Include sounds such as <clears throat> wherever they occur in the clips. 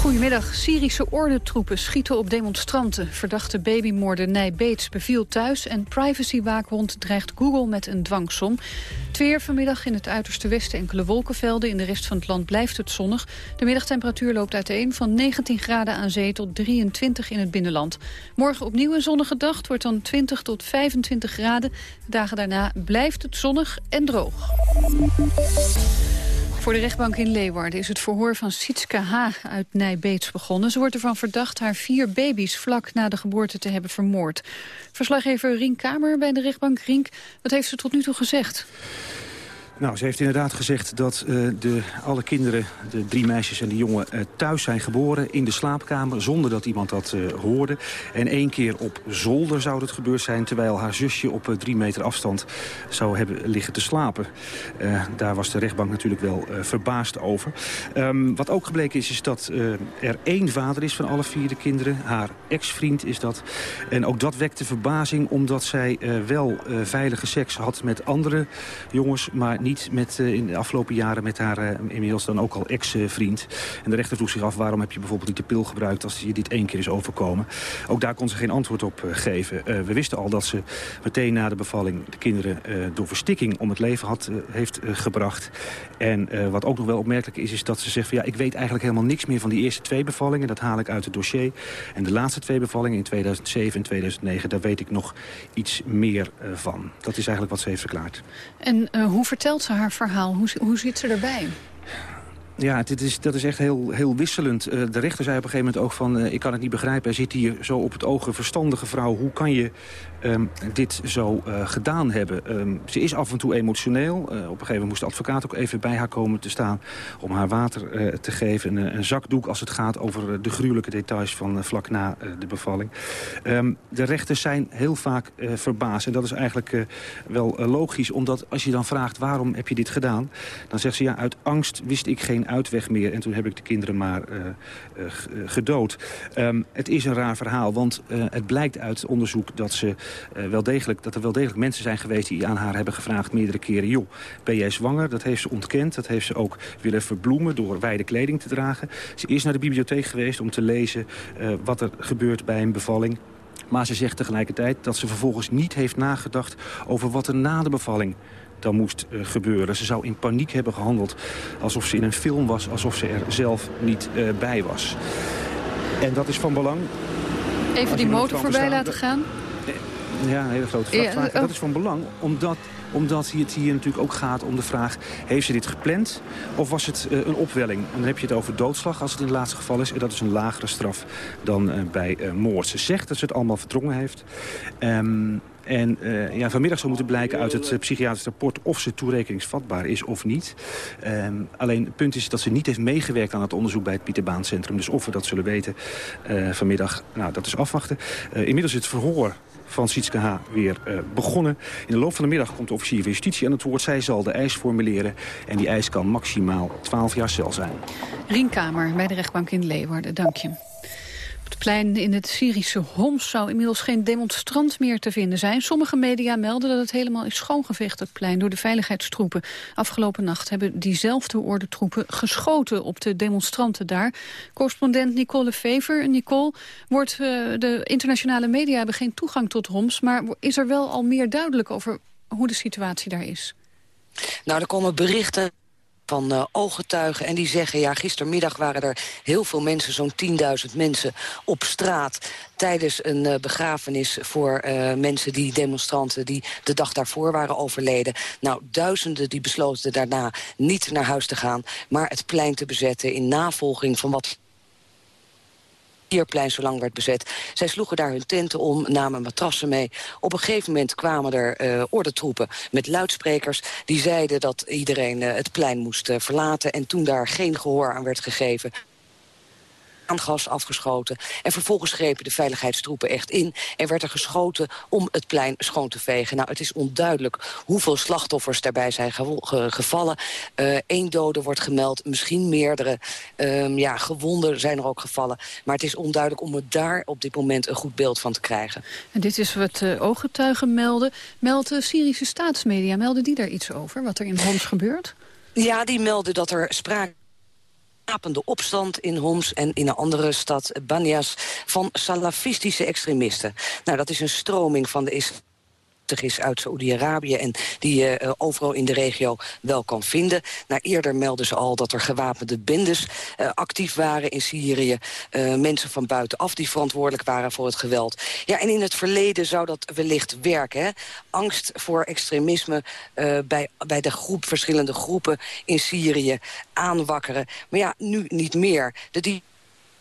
Goedemiddag. Syrische ordentroepen schieten op demonstranten. Verdachte babymoorder Nij Beets beviel thuis... en privacywaakhond dreigt Google met een dwangsom. Weer vanmiddag in het uiterste westen enkele wolkenvelden. In de rest van het land blijft het zonnig. De middagtemperatuur loopt uiteen van 19 graden aan zee... tot 23 in het binnenland. Morgen opnieuw een zonnige dag. Het wordt dan 20 tot 25 graden. De dagen daarna blijft het zonnig en droog. Voor de rechtbank in Leeuwarden is het verhoor van Sietske H. uit Nijbeets begonnen. Ze wordt ervan verdacht haar vier baby's vlak na de geboorte te hebben vermoord. Verslaggever Rink Kamer bij de rechtbank. Rink, wat heeft ze tot nu toe gezegd? Nou, ze heeft inderdaad gezegd dat uh, de, alle kinderen, de drie meisjes en de jongen... Uh, thuis zijn geboren in de slaapkamer zonder dat iemand dat uh, hoorde. En één keer op zolder zou het gebeurd zijn... terwijl haar zusje op drie meter afstand zou hebben liggen te slapen. daar was de rechtbank natuurlijk wel verbaasd over. Um, wat ook gebleken is, is dat er één vader is van alle vier de kinderen. Haar ex-vriend is dat. En ook dat wekte verbazing omdat zij wel veilige seks had met andere jongens... maar niet met, uh, in de afgelopen jaren met haar uh, inmiddels dan ook al ex-vriend. En de rechter vroeg zich af waarom heb je bijvoorbeeld niet de pil gebruikt als je dit één keer is overkomen. Ook daar kon ze geen antwoord op uh, geven. we wisten al dat ze meteen na de bevalling de kinderen door verstikking om het leven had, heeft gebracht. En wat ook nog wel opmerkelijk is, is dat ze zegt van ja, ik weet eigenlijk helemaal niks meer van die eerste twee bevallingen. Dat haal ik uit het dossier. En de laatste twee bevallingen in 2007 en 2009, daar weet ik nog iets meer van. Dat is eigenlijk wat ze heeft verklaard. En hoe vertelt vertelt haar verhaal? Hoe, hoe zit ze erbij? Ja, dit is, dat is echt heel, heel wisselend. Uh, de rechter zei op een gegeven moment ook van... Uh, ik kan het niet begrijpen, er zit hier zo op het oog een verstandige vrouw. Hoe kan je um, dit zo uh, gedaan hebben? Um, ze is af en toe emotioneel. op een gegeven moment moest de advocaat ook even bij haar komen te staan... om haar water te geven. Een, een, zakdoek als het gaat over de gruwelijke details van vlak na de bevalling. Um, de rechters zijn heel vaak verbaasd. En dat is eigenlijk wel logisch. Omdat als je dan vraagt waarom heb je dit gedaan... dan zegt ze ja, uit angst wist ik geen uitweg meer. En toen heb ik de kinderen maar uh, uh, gedood. Um, het is een raar verhaal, want het blijkt uit onderzoek dat, ze, wel degelijk, dat er wel degelijk mensen zijn geweest... die aan haar hebben gevraagd meerdere keren... joh, ben jij zwanger? Dat heeft ze ontkend. Dat heeft ze ook willen verbloemen door wijde kleding te dragen. Ze is naar de bibliotheek geweest om te lezen wat er gebeurt bij een bevalling. Maar ze zegt tegelijkertijd dat ze vervolgens niet heeft nagedacht... over wat er na de bevalling dan moest uh, gebeuren. Ze zou in paniek hebben gehandeld alsof ze in een film was... alsof ze er zelf niet uh, bij was. En dat is van belang... Even die motor voorbij laten gaan? Ja, een hele grote. Ja, oh. Dat is van belang, omdat omdat het hier natuurlijk ook gaat om de vraag... heeft ze dit gepland of was het een opwelling? En dan heb je het over doodslag als het in het laatste geval is. En dat is een lagere straf dan bij moord. Ze zegt dat ze het allemaal verdrongen heeft. Um, en uh, ja, vanmiddag zou moeten blijken uit het uh, psychiatrisch rapport... of ze toerekeningsvatbaar is of niet. Um, alleen het punt is dat ze niet heeft meegewerkt aan het onderzoek... bij het Pieterbaancentrum. Dus of we dat zullen weten uh, vanmiddag, nou, dat is afwachten. inmiddels is het verhoor van Sietske H. weer begonnen. In de loop van de middag komt de officier van justitie aan het woord. Zij zal de eis formuleren en die eis kan maximaal 12 jaar cel zijn. Rienkamer bij de rechtbank in Leeuwarden, dank je het plein in het Syrische Homs zou inmiddels geen demonstrant meer te vinden zijn. Sommige media melden dat het helemaal is schoongevecht, het plein, door de veiligheidstroepen. Afgelopen nacht hebben diezelfde orde troepen geschoten op de demonstranten daar. Correspondent Nicole Fever. Nicole, wordt, uh, de internationale media hebben geen toegang tot Homs, maar is er wel al meer duidelijk over hoe de situatie daar is? Nou, er komen berichten van uh, ooggetuigen. En die zeggen, ja, gistermiddag waren er heel veel mensen... zo'n 10.000 mensen op straat tijdens een uh, begrafenis voor uh, mensen die demonstranten... die de dag daarvoor waren overleden. Nou, duizenden die besloten daarna niet naar huis te gaan... maar het plein te bezetten in navolging van wat Pierplein zo lang werd bezet. Zij sloegen daar hun tenten om, namen matrassen mee. Op een gegeven moment kwamen er uh, ordentroepen met luidsprekers... die zeiden dat iedereen uh, het plein moest uh, verlaten. En toen daar geen gehoor aan werd gegeven gas afgeschoten. En vervolgens grepen de veiligheidstroepen echt in... en werd er geschoten om het plein schoon te vegen. Nou, het is onduidelijk hoeveel slachtoffers daarbij zijn gevallen. Eén uh, dode wordt gemeld, misschien meerdere. Um, ja, gewonden zijn er ook gevallen. Maar het is onduidelijk om er daar op dit moment een goed beeld van te krijgen. En dit is wat uh, ooggetuigen melden. Melden Syrische staatsmedia, melden die daar iets over, wat er in Homs gebeurt? Ja, die melden dat er sprake gewapende opstand in Homs en in een andere stad, Banias, van salafistische extremisten. Nou, dat is een stroming van de islam is uit Saoedi-Arabië... en die je uh, overal in de regio wel kan vinden. Nou, eerder melden ze al dat er gewapende bendes uh, actief waren in Syrië. Uh, mensen van buitenaf die verantwoordelijk waren voor het geweld. Ja, en in het verleden zou dat wellicht werken. Hè? Angst voor extremisme bij, bij de groep, verschillende groepen in Syrië aanwakkeren. Maar ja, nu niet meer. De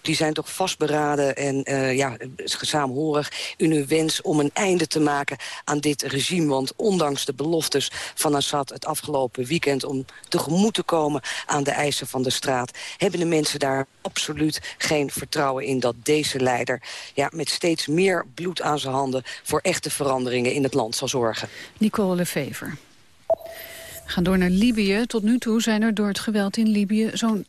die zijn toch vastberaden en uh, ja, saamhorig in hun wens om een einde te maken aan dit regime. Want ondanks de beloftes van Assad het afgelopen weekend om tegemoet te komen aan de eisen van de straat, hebben de mensen daar absoluut geen vertrouwen in dat deze leider ja, met steeds meer bloed aan zijn handen voor echte veranderingen in het land zal zorgen. Nicole Lefever. Gaan door naar Libië. Tot nu toe zijn er door het geweld in Libië zo'n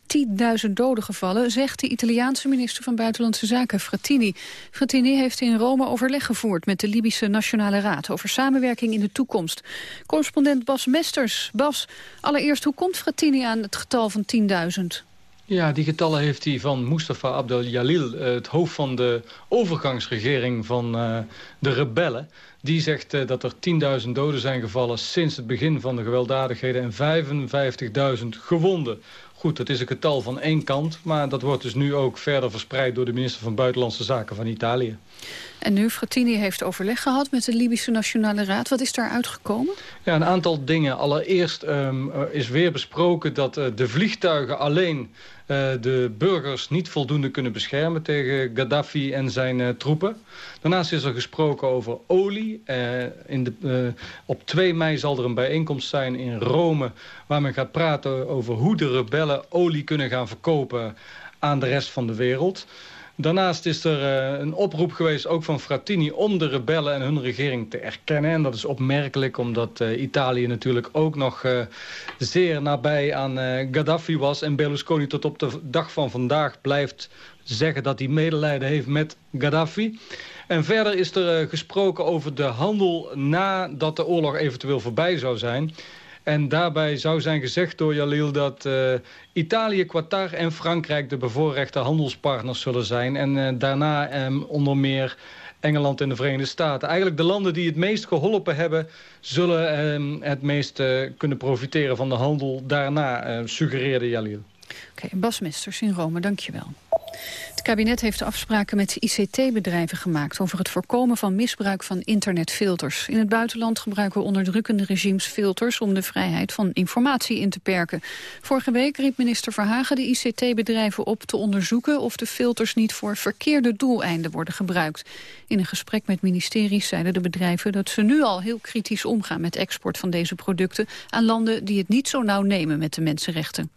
10.000 doden gevallen, zegt de Italiaanse minister van Buitenlandse Zaken, Frattini. Frattini heeft in Rome overleg gevoerd met de Libische Nationale Raad over samenwerking in de toekomst. Correspondent Bas Mesters. Bas, allereerst, hoe komt Frattini aan het getal van 10.000? Ja, die getallen heeft hij van Mustafa Abdel Jalil, eh, het hoofd van de overgangsregering van uh, de rebellen. Die zegt uh, dat er 10.000 doden zijn gevallen sinds het begin van de gewelddadigheden en 55.000 gewonden. Goed, dat is een getal van één kant, maar dat wordt dus nu ook verder verspreid door de minister van Buitenlandse Zaken van Italië. En nu, Frattini heeft overleg gehad met de Libische Nationale Raad. Wat is daar uitgekomen? Ja, een aantal dingen. Allereerst um, is weer besproken dat uh, de vliegtuigen alleen de burgers niet voldoende kunnen beschermen tegen Gaddafi en zijn uh, troepen. Daarnaast is er gesproken over olie. in de, op 2 mei zal er een bijeenkomst zijn in Rome waar men gaat praten over hoe de rebellen olie kunnen gaan verkopen aan de rest van de wereld. Daarnaast is er uh, een oproep geweest, ook van Frattini... om de rebellen en hun regering te erkennen. En dat is opmerkelijk, omdat uh, Italië natuurlijk ook nog uh, zeer nabij aan Gaddafi was. En Berlusconi tot op de dag van vandaag blijft zeggen dat hij medelijden heeft met Gaddafi. En verder is er gesproken over de handel nadat de oorlog eventueel voorbij zou zijn... En daarbij zou zijn gezegd door Jalil dat uh, Italië, Qatar en Frankrijk de bevoorrechte handelspartners zullen zijn. En uh, daarna um, onder meer Engeland en de Verenigde Staten. Eigenlijk de landen die het meest geholpen hebben... zullen um, het meest uh, kunnen profiteren van de handel daarna, suggereerde Jalil. Oké, okay, Bas Mesters in Rome, dankjewel. Het kabinet heeft afspraken met ICT-bedrijven gemaakt... over het voorkomen van misbruik van internetfilters. In het buitenland gebruiken onderdrukkende regimes filters... om de vrijheid van informatie in te perken. Vorige week riep minister Verhagen de ICT-bedrijven op te onderzoeken... of de filters niet voor verkeerde doeleinden worden gebruikt. In een gesprek met ministeries zeiden de bedrijven... dat ze nu al heel kritisch omgaan met export van deze producten... aan landen die het niet zo nauw nemen met de mensenrechten.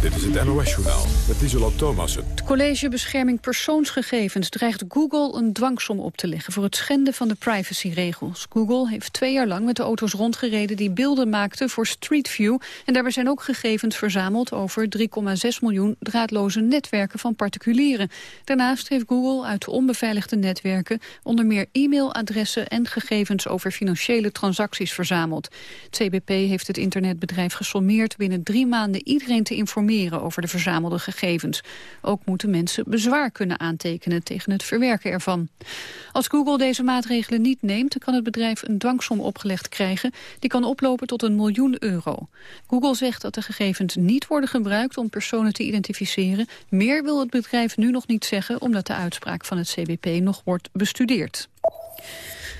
Dit is het NOS-journaal met Isola Thomassen. Het College Bescherming Persoonsgegevens dreigt Google een dwangsom op te leggen... voor het schenden van de privacyregels. Google heeft twee jaar lang met de auto's rondgereden... die beelden maakten voor Street View. En daarbij zijn ook gegevens verzameld over 3,6 miljoen draadloze netwerken van particulieren. Daarnaast heeft Google uit de onbeveiligde netwerken... onder meer e-mailadressen en gegevens over financiële transacties verzameld. CBP heeft het internetbedrijf gesommeerd binnen drie maanden iedereen te informeren over de verzamelde gegevens. Ook moeten mensen bezwaar kunnen aantekenen tegen het verwerken ervan. Als Google deze maatregelen niet neemt, kan het bedrijf een dwangsom opgelegd krijgen. Die kan oplopen tot een miljoen euro. Google zegt dat de gegevens niet worden gebruikt om personen te identificeren. Meer wil het bedrijf nu nog niet zeggen, omdat de uitspraak van het CBP nog wordt bestudeerd.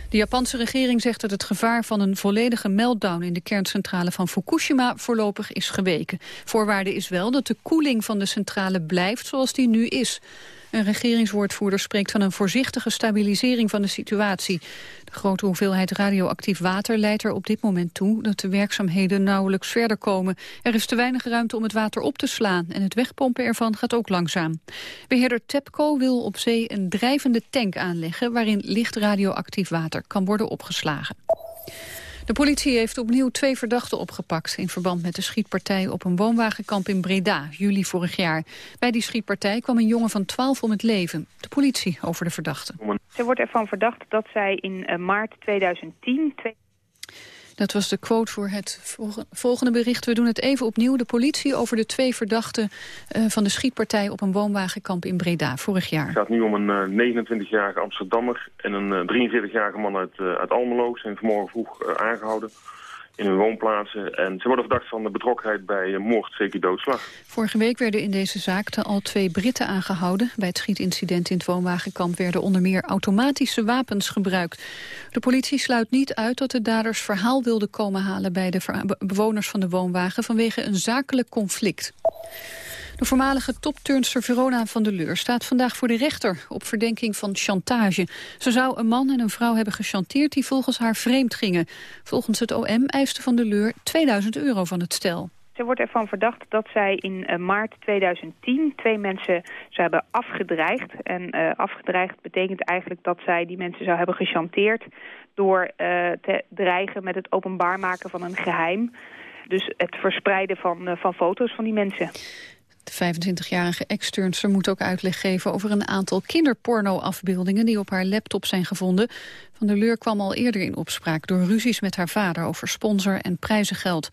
De Japanse regering zegt dat het gevaar van een volledige meltdown in de kerncentrale van Fukushima voorlopig is geweken. Voorwaarde is wel dat de koeling van de centrale blijft zoals die nu is. Een regeringswoordvoerder spreekt van een voorzichtige stabilisering van de situatie. De grote hoeveelheid radioactief water leidt er op dit moment toe dat de werkzaamheden nauwelijks verder komen. Er is te weinig ruimte om het water op te slaan en het wegpompen ervan gaat ook langzaam. Beheerder TEPCO wil op zee een drijvende tank aanleggen waarin licht radioactief water kan worden opgeslagen. De politie heeft opnieuw twee verdachten opgepakt... in verband met de schietpartij op een woonwagenkamp in Breda, juli vorig jaar. Bij die schietpartij kwam een jongen van 12 om het leven. De politie over de verdachten. Ze wordt ervan verdacht dat zij in uh, maart 2010... Dat was de quote voor het volgende bericht. We doen het even opnieuw. De politie over de twee verdachten uh, van de schietpartij op een woonwagenkamp in Breda vorig jaar. Het gaat nu om een uh, 29-jarige Amsterdammer en een uh, 43-jarige man uit, uit Almelo. Ze zijn vanmorgen vroeg aangehouden in hun woonplaatsen. En ze worden verdacht van de betrokkenheid bij moord, zeker doodslag. Vorige week werden in deze zaak al twee Britten aangehouden. Bij het schietincident in het woonwagenkamp werden onder meer automatische wapens gebruikt. De politie sluit niet uit dat de daders verhaal wilden komen halen bij de bewoners van de woonwagen vanwege een zakelijk conflict. De voormalige topturnster Verona van der Leur staat vandaag voor de rechter op verdenking van chantage. Ze zou een man en een vrouw hebben gechanteerd die volgens haar vreemd gingen. Volgens het OM eiste van der Leur 2000 euro van het stel. Ze wordt ervan verdacht dat zij in uh, maart 2010 twee mensen zou hebben afgedreigd. En uh, afgedreigd betekent eigenlijk dat zij die mensen zou hebben gechanteerd... door uh, te dreigen met het openbaar maken van een geheim. Dus het verspreiden van, van foto's van die mensen. De 25-jarige ex-turnster moet ook uitleg geven over een aantal kinderporno-afbeeldingen die op haar laptop zijn gevonden. Van der Leur kwam al eerder in opspraak door ruzies met haar vader over sponsor en prijzengeld.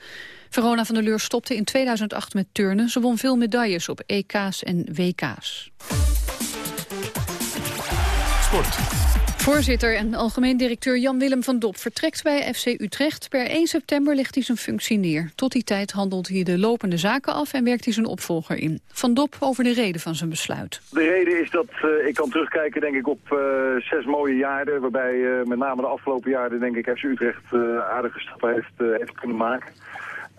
Verona van der Leur stopte in 2008 met turnen. Ze won veel medailles op EK's en WK's. Sport. Voorzitter en algemeen directeur Jan-Willem van Dop vertrekt bij FC Utrecht. Per 1 september legt hij zijn functie neer. Tot die tijd handelt hij de lopende zaken af en werkt hij zijn opvolger in. Van Dop over de reden van zijn besluit. De reden is dat uh, ik kan terugkijken denk ik, op uh, zes mooie jaren... waarbij uh, met name de afgelopen jaren denk ik FC Utrecht aardige stappen heeft kunnen maken.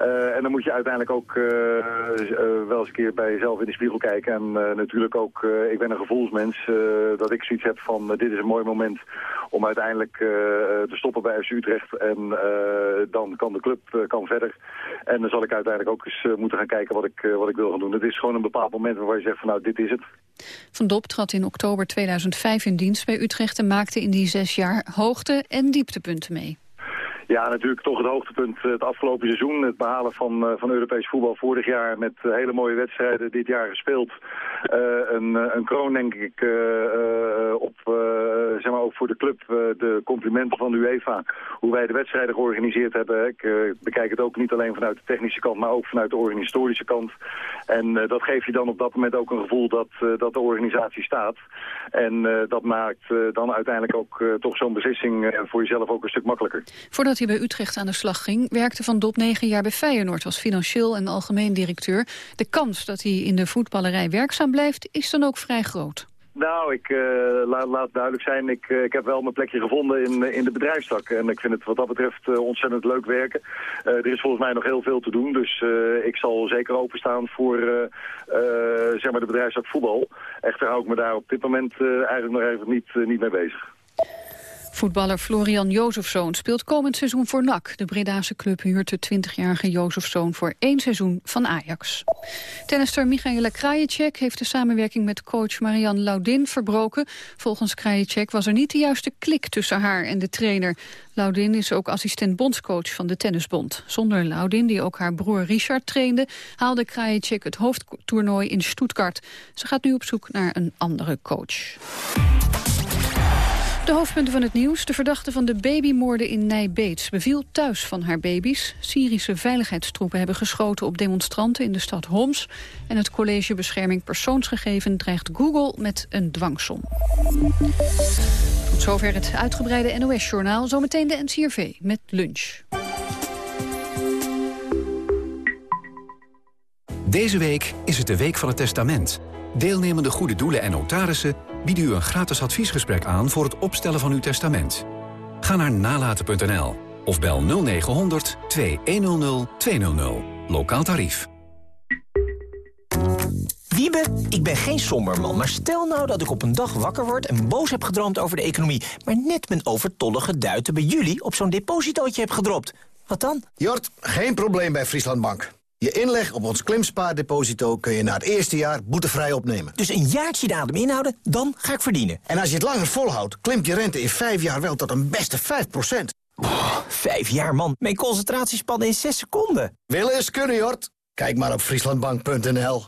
Uh, en dan moet je uiteindelijk ook uh, uh, wel eens een keer bij jezelf in de spiegel kijken. En natuurlijk ook, ik ben een gevoelsmens, dat ik zoiets heb van dit is een mooi moment om uiteindelijk te stoppen bij FC Utrecht. En dan kan de club kan verder. En dan zal ik uiteindelijk ook eens moeten gaan kijken wat ik, wat ik wil gaan doen. Het is gewoon een bepaald moment waar je zegt van nou dit is het. Van Dop trad in oktober 2005 in dienst bij Utrecht en maakte in die zes jaar hoogte- en dieptepunten mee. Ja, natuurlijk toch het hoogtepunt het afgelopen seizoen. Het behalen van, uh, van Europees voetbal vorig jaar met uh, hele mooie wedstrijden dit jaar gespeeld. Een, een kroon denk ik op, zeg maar ook voor de club, de complimenten van de UEFA. Hoe wij de wedstrijden georganiseerd hebben. Ik bekijk het ook niet alleen vanuit de technische kant, maar ook vanuit de organisatorische kant. En dat geeft je dan op dat moment ook een gevoel dat, dat de organisatie staat. En dat maakt dan uiteindelijk ook toch zo'n beslissing voor jezelf ook een stuk makkelijker. Hij bij Utrecht aan de slag ging... werkte Van Dop negen jaar bij Feyenoord als financieel en algemeen directeur. De kans dat hij in de voetballerij werkzaam blijft is dan ook vrij groot. Nou, ik uh, laat, duidelijk zijn, ik, uh, ik heb wel mijn plekje gevonden in, in de bedrijfstak. En ik vind het wat dat betreft ontzettend leuk werken. er is volgens mij nog heel veel te doen, dus ik zal zeker openstaan voor zeg maar de bedrijfstak voetbal. Echter hou ik me daar op dit moment eigenlijk nog even niet, niet mee bezig. Voetballer Florian Jozefzoon speelt komend seizoen voor NAC. De Bredaanse club huurt de 20-jarige Jozefzoon voor één seizoen van Ajax. Tennister Michaela Krajicek heeft de samenwerking met coach Marianne Laudin verbroken. Volgens Krajicek was er niet de juiste klik tussen haar en de trainer. Laudin is ook assistent bondscoach van de Tennisbond. Zonder Laudin, die ook haar broer Richard trainde... haalde Krajicek het hoofdtoernooi in Stuttgart. Ze gaat nu op zoek naar een andere coach. De hoofdpunten van het nieuws. De verdachte van de babymoorden in Nijbeets beviel thuis van haar baby's. Syrische veiligheidstroepen hebben geschoten op demonstranten in de stad Homs. En het College Bescherming Persoonsgegeven dreigt Google met een dwangsom. Tot zover het uitgebreide NOS-journaal. Zometeen de NCRV met lunch. Deze week is het de Week van het Testament. Deelnemende goede doelen en notarissen bieden u een gratis adviesgesprek aan voor het opstellen van uw testament. Ga naar nalaten.nl of bel 0900 2100 200. Lokaal tarief. Wiebe, ik ben geen somber man, maar stel nou dat ik op een dag wakker word... en boos heb gedroomd over de economie... maar net mijn overtollige duiten bij jullie op zo'n depositootje heb gedropt. Wat dan? Jort, geen probleem bij Friesland Bank. Je inleg op ons klimspaardeposito kun je na het eerste jaar boetevrij opnemen. Dus een jaartje de adem inhouden, dan ga ik verdienen. En als je het langer volhoudt, klimt je rente in vijf jaar wel tot een beste 5 Oh, vijf jaar, man. Mijn concentratiespannen in zes seconden. Willen eens kunnen, Jort. Kijk maar op frieslandbank.nl.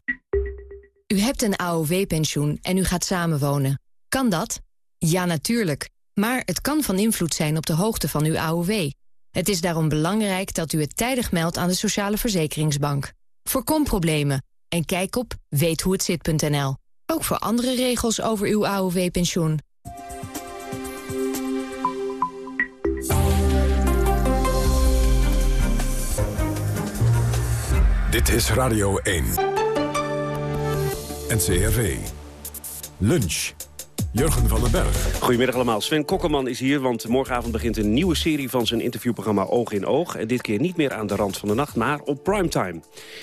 U hebt een AOW-pensioen en u gaat samenwonen. Kan dat? Ja, natuurlijk. Maar het kan van invloed zijn op de hoogte van uw AOW. Het is daarom belangrijk dat u het tijdig meldt aan de Sociale Verzekeringsbank. Voorkom problemen en kijk op weethoehetzit.nl. Ook voor andere regels over uw AOW-pensioen. Dit is Radio 1. NCRV. Lunch. Jurgen van den Berg. Goedemiddag allemaal. Sven Kokkelman is hier, want morgenavond begint een nieuwe serie van zijn interviewprogramma Oog in Oog. En dit keer niet meer aan de rand van de nacht, maar op primetime.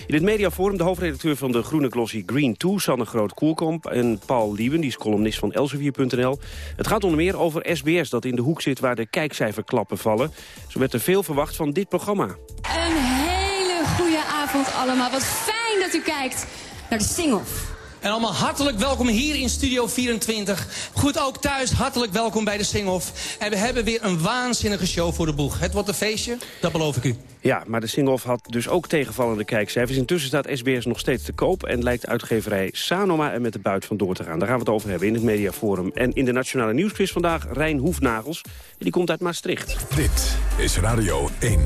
In het mediaforum de hoofdredacteur van de groene glossy Green 2, Sanne Groot-Koelkomp. En Paul Lieben, die is columnist van Elsevier.nl. Het gaat onder meer over SBS, dat in de hoek zit waar de kijkcijferklappen vallen. Zo werd er veel verwacht van dit programma. Een hele goede avond allemaal. Wat fijn dat u kijkt naar de sing-off. En allemaal hartelijk welkom hier in Studio 24. Goed, ook thuis hartelijk welkom bij de Sing-Off. En we hebben weer een waanzinnige show voor de boeg. Het wordt een feestje, dat beloof ik u. Ja, maar de Sing-Off had dus ook tegenvallende kijkcijfers. Intussen staat SBS nog steeds te koop... en lijkt uitgeverij Sanoma er met de buit van door te gaan. Daar gaan we het over hebben in het Mediaforum. En in de Nationale Nieuwsquiz vandaag Rijn Hoefnagels. Die komt uit Maastricht. Dit is Radio 1.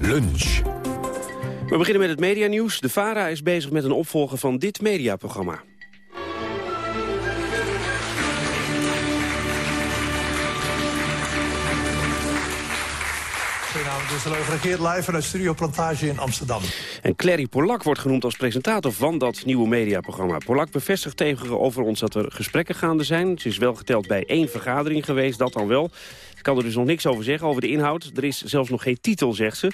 Lunch. We beginnen met het medianieuws. De VARA is bezig met een opvolger van dit mediaprogramma. Regeert live vanuit Studio Plantage in Amsterdam. En Clary Polak wordt genoemd als presentator van dat nieuwe mediaprogramma. Polak bevestigt tegenover ons dat er gesprekken gaande zijn. Ze is wel geteld bij één vergadering geweest, dat dan wel. Ik kan er dus nog niks over zeggen, over de inhoud. Er is zelfs nog geen titel, zegt ze.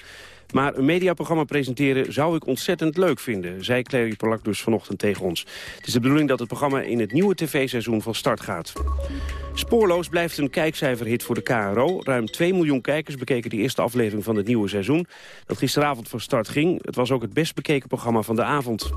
Maar een mediaprogramma presenteren zou ik ontzettend leuk vinden, zei Clary Polak dus vanochtend tegen ons. Het is de bedoeling dat het programma in het nieuwe tv-seizoen van start gaat. Spoorloos blijft een kijkcijferhit voor de KRO. Ruim 2 miljoen kijkers bekeken de eerste aflevering van het nieuwe seizoen. Dat gisteravond van start ging. Het was ook het best bekeken programma van de avond.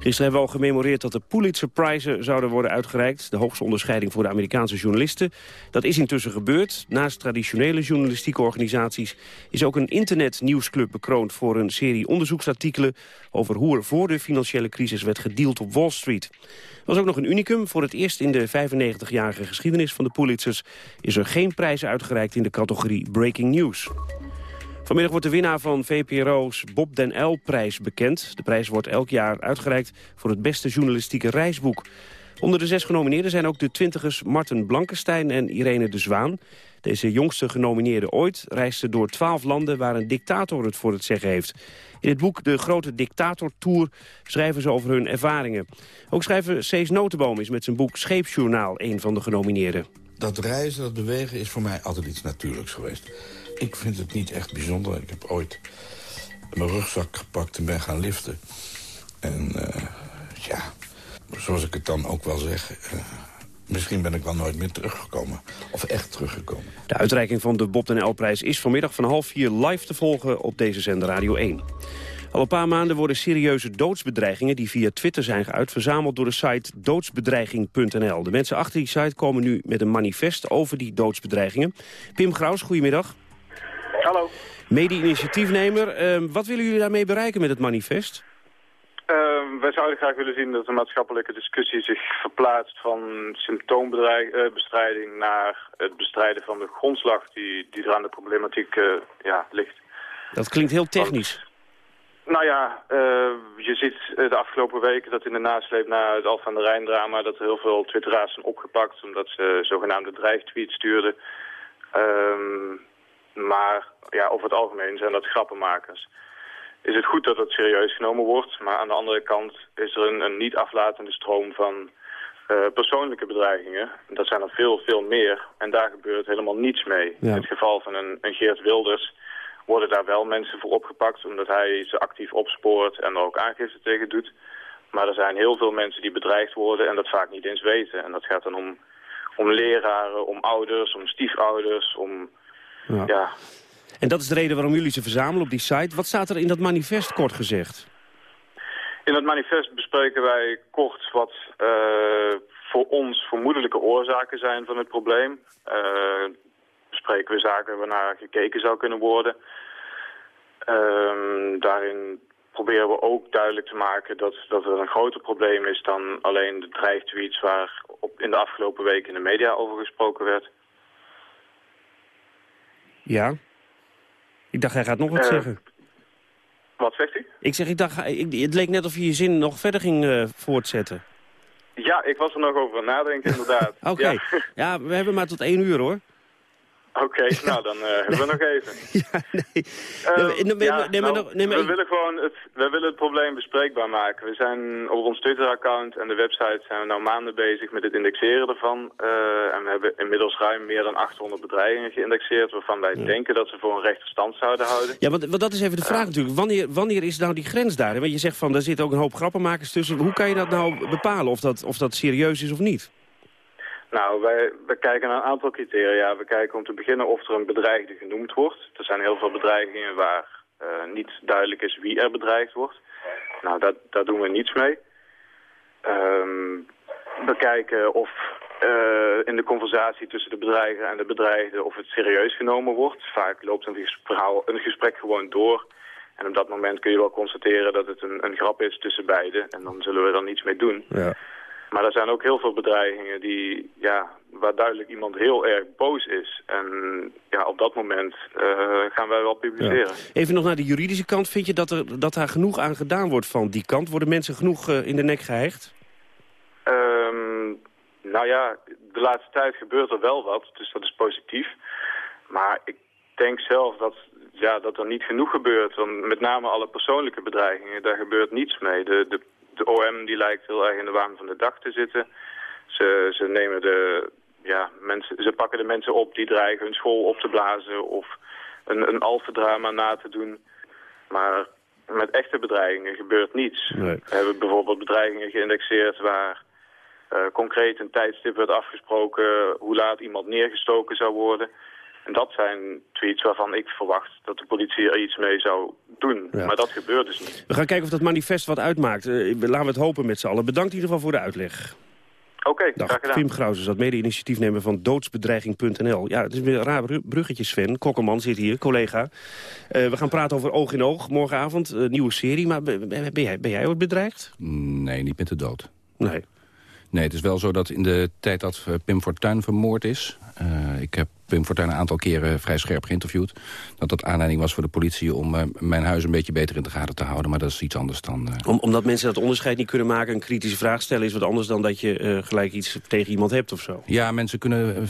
Gisteren hebben we al gememoreerd dat de Pulitzer Prizes zouden worden uitgereikt. De hoogste onderscheiding voor de Amerikaanse journalisten. Dat is intussen gebeurd. Naast traditionele journalistieke organisaties... is ook een internetnieuwsclub bekroond voor een serie onderzoeksartikelen... over hoe er voor de financiële crisis werd gedeeld op Wall Street. Er was ook nog een unicum. Voor het eerst in de 95-jarige geschiedenis van de Pulitzers... is er geen prijs uitgereikt in de categorie Breaking News. Vanmiddag wordt de winnaar van VPRO's Bob den L-prijs bekend. De prijs wordt elk jaar uitgereikt voor het beste journalistieke reisboek. Onder de zes genomineerden zijn ook de twintigers Martin Blankenstein en Irene de Zwaan. Deze jongste genomineerde ooit reisde door twaalf landen waar een dictator het voor het zeggen heeft. In het boek De Grote Dictator Tour schrijven ze over hun ervaringen. Ook schrijven Cees Notenboom is met zijn boek Scheepsjournaal een van de genomineerden. Dat reizen, dat bewegen is voor mij altijd iets natuurlijks geweest. Ik vind het niet echt bijzonder. Ik heb ooit mijn rugzak gepakt en ben gaan liften. En uh, ja, zoals ik het dan ook wel zeg... Uh, misschien ben ik wel nooit meer teruggekomen. Of echt teruggekomen. De uitreiking van de Bob den L-prijs is vanmiddag van half vier live te volgen op deze zender Radio 1. Al een paar maanden worden serieuze doodsbedreigingen die via Twitter zijn geuit... verzameld door de site doodsbedreiging.nl. De mensen achter die site komen nu met een manifest over die doodsbedreigingen. Pim Graus, goedemiddag. Hallo. Mede-initiatiefnemer, uh, wat willen jullie daarmee bereiken met het manifest? Uh, wij zouden graag willen zien dat de maatschappelijke discussie zich verplaatst van symptoombestrijding naar het bestrijden van de grondslag die, die er aan de problematiek uh, ja, ligt. Dat klinkt heel technisch. Nou ja, uh, je ziet de afgelopen weken dat in de nasleep na het Alphen aan de Rijn drama dat er heel veel twitteraars zijn opgepakt omdat ze zogenaamde dreigtweets stuurden. Uh, maar ja, over het algemeen zijn dat grappenmakers. Is het goed dat het serieus genomen wordt, maar aan de andere kant is er een, een niet aflatende stroom van uh, persoonlijke bedreigingen. Dat zijn er veel, veel meer en daar gebeurt helemaal niets mee. In het geval van een, een Geert Wilders worden daar wel mensen voor opgepakt... omdat hij ze actief opspoort en er ook aangifte tegen doet. Maar er zijn heel veel mensen die bedreigd worden en dat vaak niet eens weten. En dat gaat dan om, om leraren, om ouders, om stiefouders, om... Ja. ja. En dat is de reden waarom jullie ze verzamelen op die site. Wat staat er in dat manifest, kort gezegd? In het manifest bespreken wij kort wat eh, voor ons vermoedelijke oorzaken zijn van het probleem. Eh, bespreken we zaken waarnaar gekeken zou kunnen worden. Ehm, daarin proberen we ook duidelijk te maken dat, dat er een groter probleem is dan alleen de dreigtweets waar op, in de afgelopen weken in de media over gesproken werd. Ja. Ik dacht, hij gaat nog wat Eh, zeggen. Wat zegt u? Ik zeg, ik dacht, ik, het leek net of je je zin nog verder ging eh, voortzetten. Ja, ik was er nog over aan nadenken, inderdaad. <laughs> Oké. Ja. Ja. we hebben maar tot één uur, hoor. Oké, nou dan eh, hebben we nog even. <laughs> Nee, Eh, ja, nou, we, willen gewoon het, we willen het probleem bespreekbaar maken. We zijn op ons Twitter-account en de website zijn we nou maanden bezig met het indexeren ervan. Eh, en we hebben inmiddels ruim meer dan 800 bedreigingen geïndexeerd... waarvan wij denken dat ze voor een rechte stand zouden houden. Ja, want, want dat is even de vraag natuurlijk. Wanneer, wanneer is nou die grens daar? Want je zegt van, daar zitten ook een hoop grappenmakers tussen. Hoe kan je dat nou bepalen, of dat, of dat serieus is of niet? Nou, wij, kijken naar een aantal criteria. We kijken om te beginnen of er een bedreigde genoemd wordt. Er zijn heel veel bedreigingen waar eh, niet duidelijk is wie er bedreigd wordt. Nou, dat, daar doen we niets mee. Ehm, we kijken of eh, in de conversatie tussen de bedreiger en de bedreigde of het serieus genomen wordt. Vaak loopt een, verhaal, een gesprek gewoon door. En op dat moment kun je wel constateren dat het een, een grap is tussen beiden. En dan zullen we er niets mee doen. Ja. Maar er zijn ook heel veel bedreigingen die, ja, waar duidelijk iemand heel erg boos is. En ja, op dat moment eh, gaan wij wel publiceren. Even nog naar de juridische kant. Vind je dat, er, dat daar genoeg aan gedaan wordt van die kant? Worden mensen genoeg eh, in de nek geheigd? Ehm, nou ja, de laatste tijd gebeurt er wel wat, dus dat is positief. Maar ik denk zelf dat, ja, dat er niet genoeg gebeurt. Want met name alle persoonlijke bedreigingen, daar gebeurt niets mee. De, de, de OM die lijkt heel erg in de waan van de dag te zitten. Ze, ze, nemen de, ja, mensen, ze pakken de mensen op die dreigen hun school op te blazen of een, een alfedrama na te doen. Maar met echte bedreigingen gebeurt niets. Nee. We hebben bijvoorbeeld bedreigingen geïndexeerd waar eh, concreet een tijdstip werd afgesproken hoe laat iemand neergestoken zou worden. En dat zijn tweets waarvan ik verwacht dat de politie er iets mee zou doen. Ja. Maar dat gebeurt dus niet. We gaan kijken of dat manifest wat uitmaakt. Eh, laten we het hopen met z'n allen. Bedankt in ieder geval voor de uitleg. Oké, Dag, graag gedaan. Pim Krause, dat mede-initiatiefnemer van doodsbedreiging.nl. Ja, het is weer een raar bru- bruggetje, Sven. Kokkerman zit hier, collega. Eh, we gaan praten over Oog in Oog morgenavond, eh, nieuwe serie. Maar ben, jij, ben jij ooit bedreigd? Nee, niet met de dood. Nee. Nee, het is wel zo dat in de tijd dat Pim Fortuyn vermoord is... eh, ik heb Pim Fortuyn een aantal keren vrij scherp geïnterviewd... dat dat aanleiding was voor de politie om eh, mijn huis een beetje beter in de gaten te houden. Maar dat is iets anders dan... eh, Om, omdat mensen dat onderscheid niet kunnen maken... een kritische vraag stellen is wat anders dan dat je eh, gelijk iets tegen iemand hebt of zo. Ja, mensen kunnen,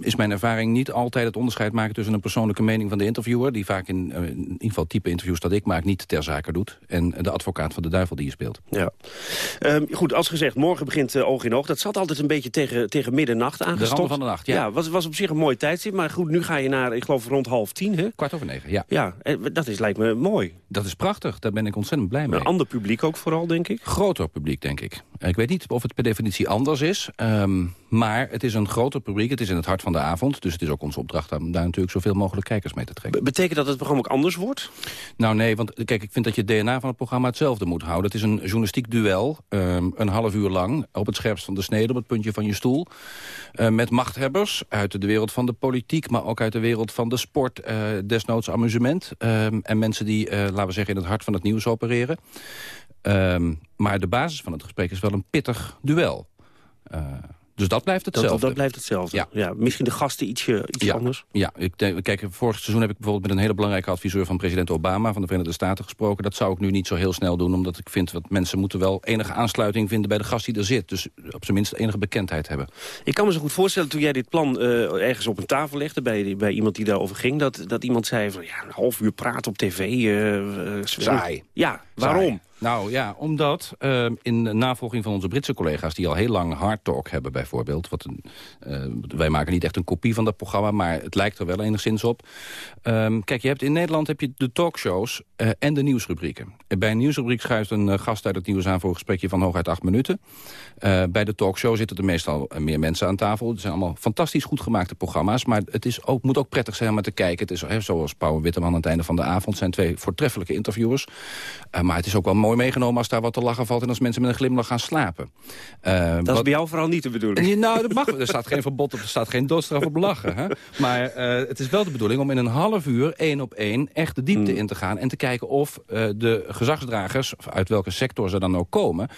is mijn ervaring, niet altijd het onderscheid maken... tussen een persoonlijke mening van de interviewer... die vaak in, in ieder geval type interviews dat ik maak niet ter zake doet... en de advocaat van de duivel die je speelt. Ja. Ehm, goed, als gezegd, morgen begint Oog in Oog. Dat zat altijd een beetje tegen, tegen middernacht aangestopt. randen van de nacht, ja. Ja, was, was op zich een Maar goed, nu ga je naar, ik geloof, rond half tien, hè? Kwart over negen, ja. Ja, eh, dat is, lijkt me mooi. Dat is prachtig, daar ben ik ontzettend blij mee. Een ander publiek ook vooral, denk ik. Groter publiek, denk ik. Ik weet niet of het per definitie anders is. ehm, maar het is een groter publiek. Het is in het hart van de avond. Dus het is ook onze opdracht om daar natuurlijk zoveel mogelijk kijkers mee te trekken. Betekent dat het programma ook anders wordt? Nou nee, want kijk, ik vind dat je het DNA van het programma hetzelfde moet houden. Het is een journalistiek duel, ehm, een half uur lang... op het scherpst van de snede, op het puntje van je stoel... eh, met machthebbers uit de wereld van de politiek... maar ook uit de wereld van de sport, eh, desnoods amusement... ehm, en mensen die, eh, laten we zeggen, in het hart van het nieuws opereren. Ehm, maar de basis van het gesprek is wel een pittig duel. Dus dat blijft hetzelfde. dat blijft hetzelfde. Ja. misschien de gasten ietsje, iets ja, anders. Ja, ik denk, kijk, vorig seizoen heb ik bijvoorbeeld met een hele belangrijke adviseur van president Obama van de Verenigde Staten gesproken. Dat zou ik nu niet zo heel snel doen, omdat ik vind dat mensen moeten wel enige aansluiting vinden bij de gast die er zit. Dus op zijn minst enige bekendheid hebben. Ik kan me zo goed voorstellen, toen jij dit plan eh, ergens op een tafel legde... Bij, bij iemand die daarover ging, dat, dat iemand zei van... ja, een half uur praten op tv... Sven. Saai. Ja, waarom? Nou ja, omdat uh, in navolging van onze Britse collega's... die al heel lang Hard Talk hebben bijvoorbeeld... Wat uh, wij maken niet echt een kopie van dat programma... maar het lijkt er wel enigszins op. Um, kijk, je hebt in Nederland heb je de talkshows uh, en de nieuwsrubrieken. Bij een nieuwsrubriek schuift een gast uit het nieuws aan... voor een gesprekje van hooguit acht minuten. bij de talkshow zitten er meestal meer mensen aan tafel. Het zijn allemaal fantastisch goed gemaakte programma's... maar het is ook, moet ook prettig zijn om te kijken. Het is hè, zoals Pauw Witteman aan het einde van de avond... zijn twee voortreffelijke interviewers. maar het is ook wel mooi meegenomen als daar wat te lachen valt... en als mensen met een glimlach gaan slapen. Uh, dat wat... is bij jou vooral niet de bedoeling. Nou, dat mag. Er staat geen verbod op, er staat geen doodstraf op lachen. Hè? Maar uh, het is wel de bedoeling om in een half uur, één op één... echt de diepte hmm. in te gaan en te kijken of uh, de gezagsdragers... uit welke sector ze dan ook komen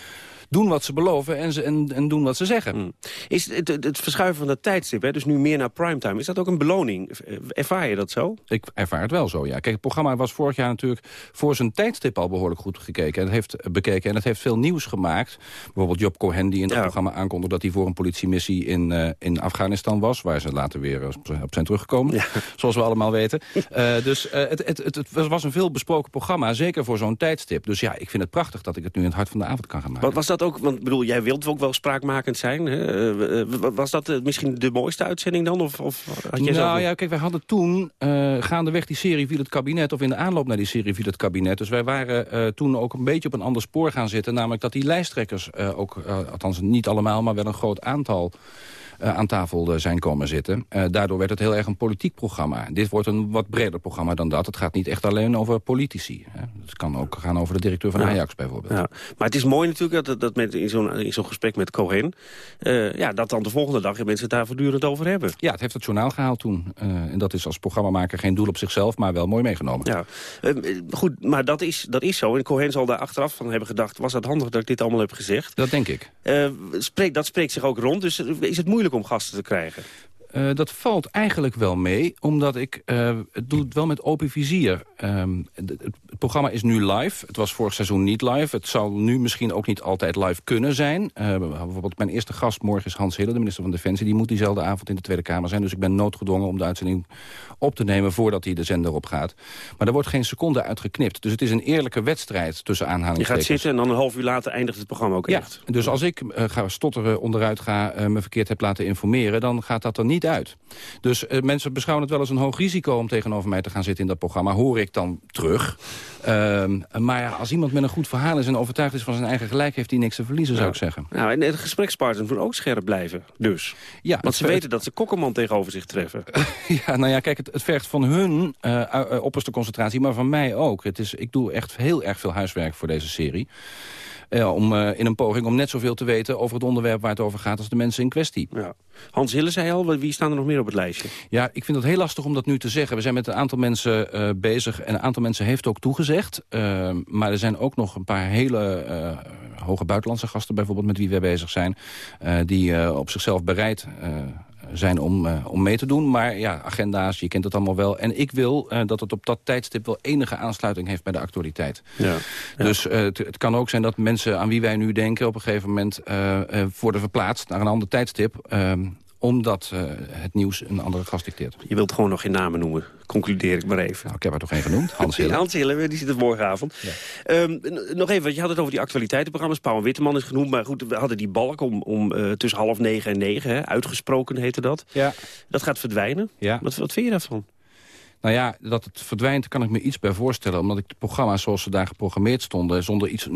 doen wat ze beloven en, ze, en, en doen wat ze zeggen. Hmm. Is het, het, het, verschuiven van dat tijdstip, hè, dus nu meer naar primetime... is dat ook een beloning? Ervaar je dat zo? Ik ervaar het wel zo, ja. Kijk, het programma was vorig jaar natuurlijk voor zijn tijdstip al behoorlijk goed gekeken. En het heeft bekeken en het heeft veel nieuws gemaakt. Bijvoorbeeld Job Cohen die in het ja. programma aankondigde... dat hij voor een politiemissie in, uh, in Afghanistan was... waar ze later weer op zijn teruggekomen, ja. zoals we allemaal weten. uh, dus uh, het, het, het, het, was een veel besproken programma, zeker voor zo'n tijdstip. Dus ja, ik vind het prachtig dat ik het nu in het hart van de avond kan gaan maken. Wat was dat ook, want bedoel, jij wilt ook wel spraakmakend zijn. Hè? Was dat misschien de mooiste uitzending dan? Of, of had je nou ja, kijk, wij hadden toen uh, gaandeweg die serie Viel het Kabinet... of in de aanloop naar die serie Viel het Kabinet. Dus wij waren uh, toen ook een beetje op een ander spoor gaan zitten. Namelijk dat die lijsttrekkers uh, ook, althans niet allemaal... maar wel een groot aantal uh, aan tafel zijn komen zitten. Uh, daardoor werd het heel erg een politiek programma. Dit wordt een wat breder programma dan dat. Het gaat niet echt alleen over politici. Hè. Het kan ook gaan over de directeur van ja. Ajax bijvoorbeeld. Ja. Maar het is mooi natuurlijk dat, dat met, in zo'n zo gesprek met Cohen... Ja, dat dan de volgende dag mensen het daar voortdurend over hebben. Ja, het heeft het journaal gehaald toen. en dat is als programmamaker geen doel op zichzelf, maar wel mooi meegenomen. Ja. goed, maar dat is, dat is zo. En Cohen zal daar achteraf van hebben gedacht... was dat handig dat ik dit allemaal heb gezegd? Dat denk ik. spreek, dat spreekt zich ook rond, dus is het moeilijk om gasten te krijgen? Uh, dat valt eigenlijk wel mee, omdat ik uh, het doe het wel met open vizier. Um, het, programma is nu live. Het was vorig seizoen niet live. Het zal nu misschien ook niet altijd live kunnen zijn. Uh, bijvoorbeeld mijn eerste gast morgen is Hans Hille, de minister van Defensie. Die moet diezelfde avond in de Tweede Kamer zijn. Dus ik ben noodgedwongen om de uitzending op te nemen voordat hij de zender op gaat. Maar er wordt geen seconde uitgeknipt. Dus het is een eerlijke wedstrijd tussen aanhalingstekens. Je gaat zitten en dan een half uur later eindigt het programma ook echt. Dus als ik ga stotteren onderuit ga, me verkeerd heb laten informeren... dan gaat dat er niet uit. Dus uh, mensen beschouwen het wel als een hoog risico om tegenover mij te gaan zitten in dat programma. Hoor ik dan terug. Uh, maar ja, als iemand met een goed verhaal is en overtuigd is van zijn eigen gelijk... heeft hij niks te verliezen, zou ik zeggen. Nou, en de gesprekspartners moeten ook scherp blijven, dus. Ja, Want ze weten dat ze kokkerman tegenover zich treffen. <laughs> ja, nou ja, kijk, het, het vergt van hun uh, opperste concentratie, maar van mij ook. Het is, ik doe echt heel erg veel huiswerk voor deze serie. Uh, om, uh, in een poging om net zoveel te weten over het onderwerp waar het over gaat als de mensen in kwestie. Ja. Hans Hille zei al, wie staan er nog meer op het lijstje? Ja, ik vind het heel lastig om dat nu te zeggen. We zijn met een aantal mensen uh, bezig en een aantal mensen heeft ook toegezegd. maar er zijn ook nog een paar hele hoge buitenlandse gasten bijvoorbeeld met wie we bezig zijn. die op zichzelf bereid zijn om, uh, om mee te doen. Maar ja, agenda's, je kent het allemaal wel. En ik wil uh, dat het op dat tijdstip wel enige aansluiting heeft bij de actualiteit. Ja, ja. Dus het, het, kan ook zijn dat mensen aan wie wij nu denken... op een gegeven moment worden verplaatst naar een ander tijdstip ehm, omdat uh, het nieuws een andere gast dicteert. Je wilt gewoon nog geen namen noemen, concludeer ik maar even. Nou, ik heb er toch één genoemd, Hans <laughs> Hille. Hans Hille, die zit het morgenavond. Ja. Um, nog even, want je had het over die actualiteitenprogramma's. Paul Witteman is genoemd, maar goed, we hadden die balk om, om uh, tussen half negen en negen. Hè, uitgesproken heette dat. Ja. Dat gaat verdwijnen. Ja. Wat, wat vind je daarvan? Nou ja, dat het verdwijnt kan ik me iets bij voorstellen. Omdat ik de programma's zoals ze daar geprogrammeerd stonden... zonder iets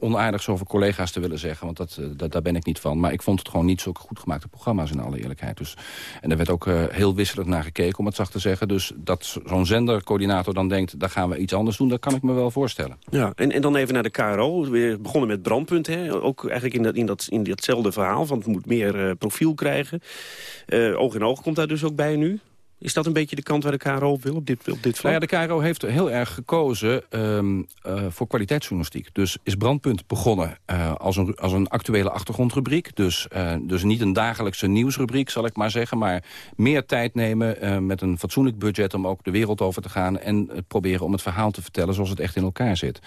onaardigs over collega's te willen zeggen. Want dat, dat, daar ben ik niet van. Maar ik vond het gewoon niet zo goed gemaakte programma's in alle eerlijkheid. Dus, en er werd ook uh, heel wisselend naar gekeken, om het zacht te zeggen. Dus dat zo'n zendercoördinator dan denkt... daar gaan we iets anders doen, dat kan ik me wel voorstellen. Ja, en, en dan even naar de KRO. We begonnen met Brandpunt. Hè? Ook eigenlijk in, dat, in, dat, in datzelfde verhaal. Van het moet meer uh, profiel krijgen. Oog in oog komt daar dus ook bij nu. Is dat een beetje de kant waar de KRO op wil op dit, op dit vlak? Nou ja, de KRO heeft heel erg gekozen um, uh, voor kwaliteitsjournalistiek. Dus is Brandpunt begonnen uh, als, een, als een actuele achtergrondrubriek. Dus, uh, dus niet een dagelijkse nieuwsrubriek, zal ik maar zeggen. Maar meer tijd nemen met een fatsoenlijk budget om ook de wereld over te gaan... en proberen om het verhaal te vertellen zoals het echt in elkaar zit.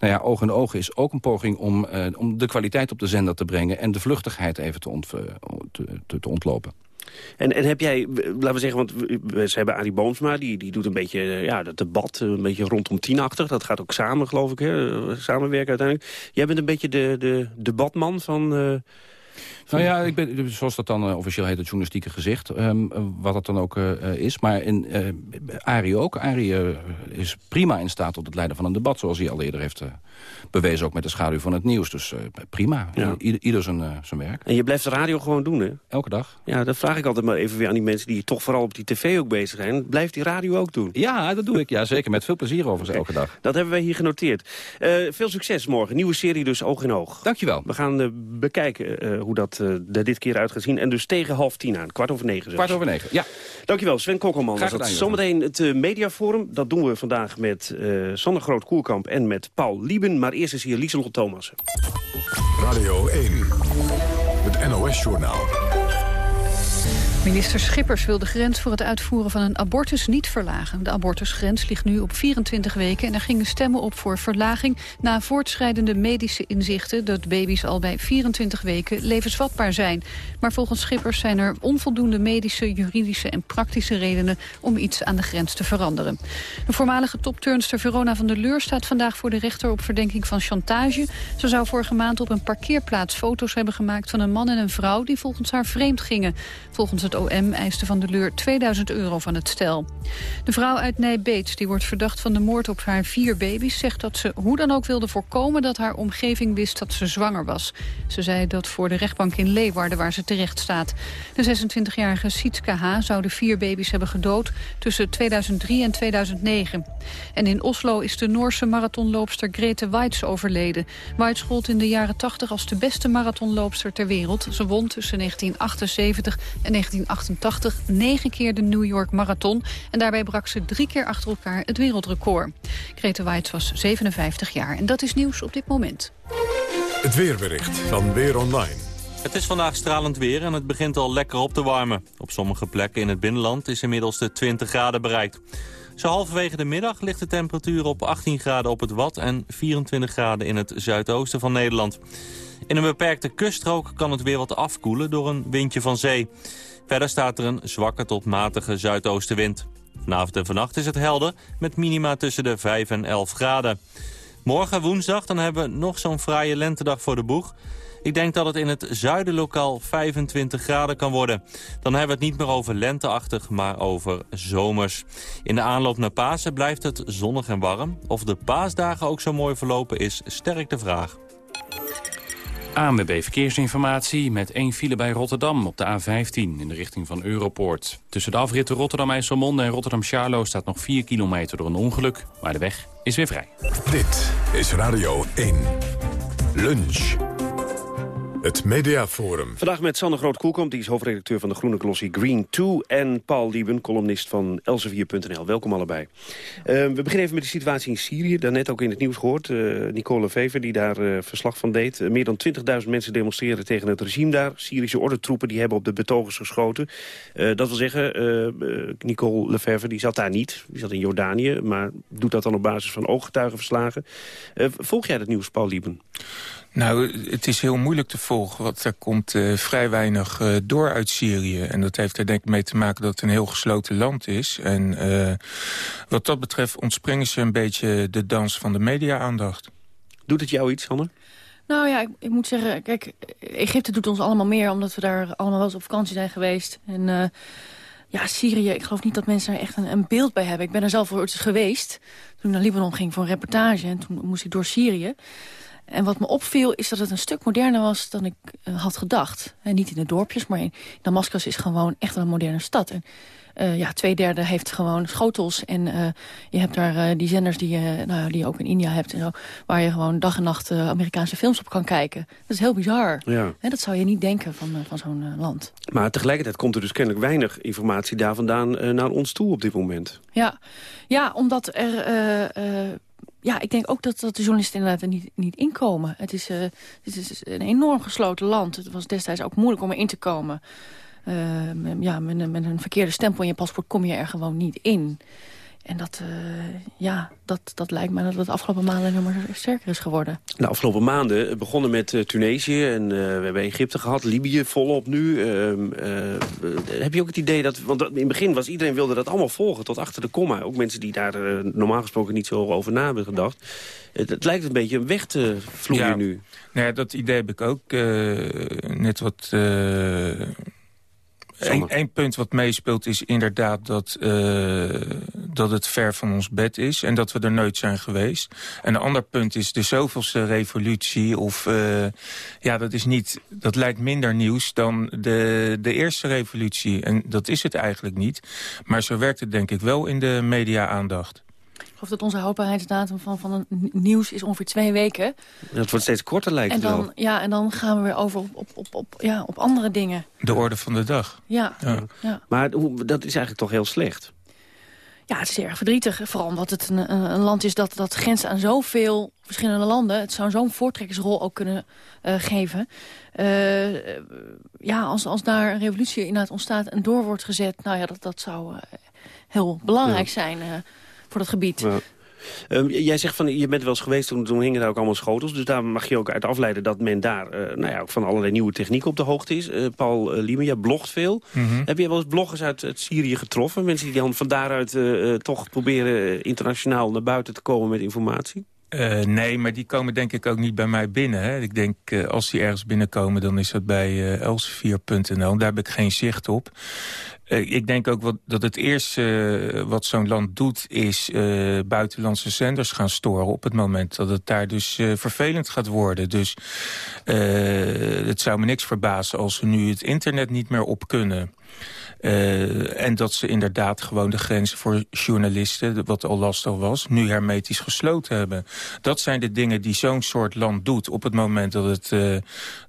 Nou ja, oog in oog is ook een poging om, om de kwaliteit op de zender te brengen... en de vluchtigheid even te, ont, te, te ontlopen. En, en heb jij, laten we zeggen, want we, ze hebben Arie Boomsma... die, die doet een beetje ja, dat debat, een beetje rondom tienachtig. Dat gaat ook samen, geloof ik, hè? samenwerken uiteindelijk. Jij bent een beetje de, de debatman van... Nou ja, ik ben, zoals dat dan uh, officieel heet, het journalistieke gezicht. Um, wat dat dan ook uh, is. Maar in Arie ook. Arie is prima in staat tot het leiden van een debat. Zoals hij al eerder heeft bewezen ook met de schaduw van het nieuws. Dus prima. Ja. Ieder, ieder zijn, zijn werk. En je blijft de radio gewoon doen, hè? Elke dag. Ja, dat vraag ik altijd maar even weer aan die mensen die toch vooral op die tv ook bezig zijn. Blijft die radio ook doen? Ja, dat doe ik. Ja, zeker. Met veel plezier overigens okay. elke dag. Dat hebben wij hier genoteerd. veel succes morgen. Nieuwe serie dus Oog in Oog. Dankjewel. We gaan bekijken hoe dat uh, er dit keer uit gaat zien. En dus tegen half tien aan, kwart over negen zelfs. Kwart over negen, ja. Dankjewel, Sven Kokkelman. Graag gedaan, Zometeen het uh, Mediaforum. Dat doen we vandaag met uh, Sander Groot-Koerkamp en met Paul Lieben. Maar eerst is hier Lieselot Thomassen. Radio 1, het NOS-journaal. Minister Schippers wil de grens voor het uitvoeren van een abortus niet verlagen. De abortusgrens ligt nu op 24 weken en er gingen stemmen op voor verlaging... na voortschrijdende medische inzichten dat baby's al bij 24 weken levensvatbaar zijn. Maar volgens Schippers zijn er onvoldoende medische, juridische en praktische redenen... om iets aan de grens te veranderen. De voormalige topturnster Verona van der Leur staat vandaag voor de rechter op verdenking van chantage. Ze zou vorige maand op een parkeerplaats foto's hebben gemaakt van een man en een vrouw... die volgens haar vreemd gingen. Volgens het OM eiste van de Leur 2000 euro van het stel. De vrouw uit Nijbeets, die wordt verdacht van de moord op haar vier baby's... zegt dat ze hoe dan ook wilde voorkomen dat haar omgeving wist dat ze zwanger was. Ze zei dat voor de rechtbank in Leeuwarden waar ze terecht staat. De 26-jarige Sietske H. zou de vier baby's hebben gedood tussen 2003 en 2009. En in Oslo is de Noorse marathonloopster Grete Weitz overleden. Weitz gold in de jaren 80 als de beste marathonloopster ter wereld. Ze won tussen 1978 en 1988 negen keer de New York Marathon. En daarbij brak ze drie keer achter elkaar het wereldrecord. Grete Weitz was 57 jaar. En dat is nieuws op dit moment. Het weerbericht van Weer Online. Het is vandaag stralend weer en het begint al lekker op te warmen. Op sommige plekken in het binnenland is inmiddels de 20 graden bereikt. Zo halverwege de middag ligt de temperatuur op 18 graden op het Wad... en 24 graden in het zuidoosten van Nederland. In een beperkte kuststrook kan het weer wat afkoelen door een windje van zee. Verder staat er een zwakke tot matige zuidoostenwind. Vanavond en vannacht is het helder met minima tussen de 5 en 11 graden. Morgen woensdag dan hebben we nog zo'n fraaie lentedag voor de boeg. Ik denk dat het in het zuiden lokaal 25 graden kan worden. Dan hebben we het niet meer over lenteachtig, maar over zomers. In de aanloop naar Pasen blijft het zonnig en warm. Of de paasdagen ook zo mooi verlopen is sterk de vraag. ANWB Verkeersinformatie met één file bij Rotterdam op de A15 in de richting van Europoort. Tussen de afritten Rotterdam-IJsselmonde en Rotterdam-Charlo staat nog 4 kilometer door een ongeluk, maar de weg is weer vrij. Dit is Radio 1. Lunch. Het Mediaforum. Vandaag met Sander Groot-Koelkamp, die is hoofdredacteur van de groene glossie Green 2... en Paul Lieben, columnist van Elsevier.nl. Welkom allebei. Uh, we beginnen even met de situatie in Syrië. Daarnet ook in het nieuws gehoord. Uh, Nicole Vever, die daar uh, verslag van deed. meer dan 20.000 mensen demonstreren tegen het regime daar. Syrische ordentroepen die hebben op de betogers geschoten. dat wil zeggen, Nicole Lefevre die zat daar niet. Die zat in Jordanië, maar doet dat dan op basis van ooggetuigenverslagen. volg jij dat nieuws, Paul Lieben? Nou, het is heel moeilijk te volgen, want er komt uh, vrij weinig uh, door uit Syrië. En dat heeft er denk ik mee te maken dat het een heel gesloten land is. En uh, wat dat betreft ontspringen ze een beetje de dans van de media-aandacht. Doet het jou iets, Hanne? Nou ja, ik, ik, moet zeggen, kijk, Egypte doet ons allemaal meer... omdat we daar allemaal wel eens op vakantie zijn geweest. En ja, Syrië, ik geloof niet dat mensen er echt een, een beeld bij hebben. Ik ben er zelf voor geweest, toen ik naar Libanon ging voor een reportage. En toen moest ik door Syrië. En wat me opviel is dat het een stuk moderner was dan ik uh, had gedacht. En niet in de dorpjes, maar in Damascus is gewoon echt een moderne stad. En uh, ja, twee derde heeft gewoon schotels. En uh, je hebt daar die zenders die je, nou, die je ook in India hebt. En zo, waar je gewoon dag en nacht Amerikaanse films op kan kijken. Dat is heel bizar. Ja. En dat zou je niet denken van, van zo'n land. Maar tegelijkertijd komt er dus kennelijk weinig informatie daar vandaan naar ons toe op dit moment. Ja, ja omdat er ja, ik denk ook dat, dat de journalisten inderdaad er niet, niet inkomen. Het is, uh, het is een enorm gesloten land. Het was destijds ook moeilijk om erin te komen. Uh, ja, met, met, een verkeerde stempel in je paspoort kom je er gewoon niet in. En dat, uh, ja, dat, dat lijkt me dat het de afgelopen maanden nog maar sterker is geworden. De afgelopen maanden begonnen met uh, Tunesië en uh, we hebben Egypte gehad, Libië volop nu. Ehm, heb je ook het idee dat, want in het begin was iedereen wilde dat allemaal volgen tot achter de komma. Ook mensen die daar normaal gesproken niet zo over na hebben gedacht. Het, het, lijkt een beetje weg te vloeien ja, nu. Ja, dat idee heb ik ook net wat Eén punt wat meespeelt is inderdaad dat, uh, dat het ver van ons bed is... en dat we er nooit zijn geweest. En een ander punt is de zoveelste revolutie. Of, uh, ja, dat, is niet, dat lijkt minder nieuws dan de, de eerste revolutie. En dat is het eigenlijk niet. Maar zo werkt het denk ik wel in de media-aandacht. Ik geloof dat onze houdbaarheidsdatum van, van een nieuws is ongeveer twee weken. Het wordt steeds korter lijkt en dan, wel. Ja, en dan gaan we weer over op, op, op, op, ja, op andere dingen. De orde van de dag. Ja. ja. ja. Maar hoe, dat is eigenlijk toch heel slecht? Ja, het is erg verdrietig. Vooral omdat het een, een land is dat, dat grenst aan zoveel verschillende landen. Het zou zo'n voortrekkersrol ook kunnen uh, geven. Uh, ja, als, als daar een revolutie inderdaad ontstaat en door wordt gezet... nou ja, dat, dat zou uh, heel belangrijk ja. zijn voor dat gebied. Ja. Um, jij zegt van, je bent wel eens geweest, toen, toen hingen daar ook allemaal schotels. Dus daar mag je ook uit afleiden dat men daar uh, nou ja, ook van allerlei nieuwe technieken op de hoogte is. Uh, Paul uh, Liemen, jij blogt veel. Mm -hmm. Heb je wel eens bloggers uit, uit Syrië getroffen? Mensen die dan van daaruit toch proberen internationaal naar buiten te komen met informatie? Uh, nee, maar die komen denk ik ook niet bij mij binnen. Hè. Ik denk, uh, als die ergens binnenkomen, dan is dat bij uh, elsevier.nl. Daar heb ik geen zicht op. ik denk ook wat, dat het eerste wat zo'n land doet... is buitenlandse zenders gaan storen op het moment dat het daar dus vervelend gaat worden. Dus het zou me niks verbazen als ze nu het internet niet meer op kunnen... Uh, en dat ze inderdaad gewoon de grenzen voor journalisten, wat al lastig was, nu hermetisch gesloten hebben. Dat zijn de dingen die zo'n soort land doet op het moment dat, het, uh,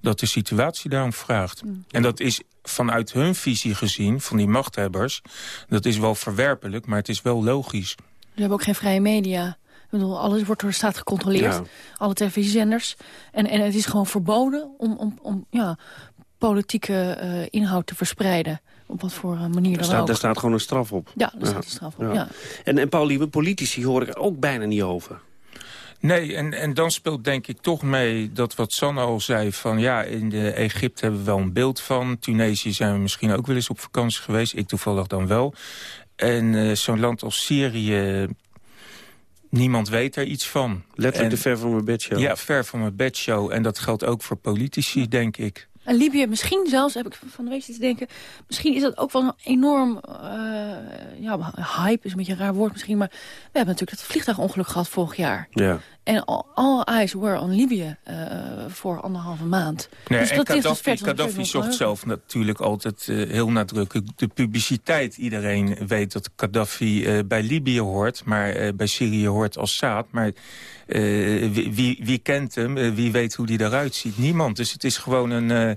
dat de situatie daarom vraagt. Mm. En dat is vanuit hun visie gezien, van die machthebbers, dat is wel verwerpelijk, maar het is wel logisch. We hebben ook geen vrije media. Ik bedoel, alles wordt door de staat gecontroleerd. Ja. Alle televisiezenders. En, en het is gewoon verboden om, om, om ja, politieke uh, inhoud te verspreiden op wat voor manier dan daar staat, ook. Daar staat gewoon een straf op. Ja, daar ja. staat een straf op, ja. ja. En, en Paul Liebe, politici hoor ik ook bijna niet over. Nee, en, en dan speelt denk ik toch mee dat wat Sanne al zei... van ja, in de Egypte hebben we wel een beeld van. Tunesië zijn we misschien ook wel eens op vakantie geweest. Ik toevallig dan wel. En uh, zo'n land als Syrië... Niemand weet er iets van. Letterlijk en, de ver van mijn bedshow. Ja, ver van mijn bedshow. En dat geldt ook voor politici, denk ik. En Libië, misschien zelfs, heb ik van de week te denken... misschien is dat ook wel een enorm... Uh, ja, hype is een beetje een raar woord misschien... maar we hebben natuurlijk dat vliegtuigongeluk gehad vorig jaar. Ja. En all, all eyes were on Libië uh, voor anderhalve maand. Nee, dus en dat Gaddafi, is Gaddafi zocht zelf natuurlijk altijd uh, heel nadrukkelijk de publiciteit. Iedereen weet dat Gaddafi bij Libië hoort, maar bij Syrië hoort Assad. Maar wie, wie, wie, kent hem? wie weet hoe die eruit ziet? Niemand. Dus het is gewoon een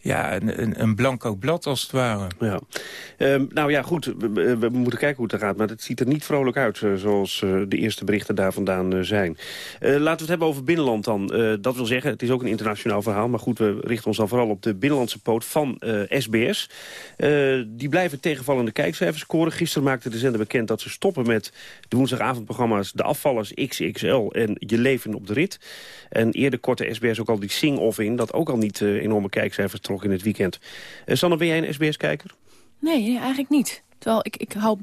ja, een, een blanco blad als het ware. Ja. Um, nou ja, goed, we, moeten kijken hoe het gaat. Maar het ziet er niet vrolijk uit, uh, zoals uh, de eerste berichten daar vandaan uh, zijn. laten we het hebben over binnenland dan. dat wil zeggen, het is ook een internationaal verhaal. Maar goed, we richten ons dan vooral op de binnenlandse poot van SBS. die blijven tegenvallende kijkcijfers scoren. Gisteren maakte de zender bekend dat ze stoppen met de woensdagavondprogramma's... De Afvallers XXL en Je Leven op de Rit. En eerder korte SBS ook al die Sing-Off in... dat ook al niet enorme kijkcijfers trok in het weekend. Uh, Sanne, ben jij een SBS-kijker? Nee, nee, eigenlijk niet. Terwijl ik, ik hou,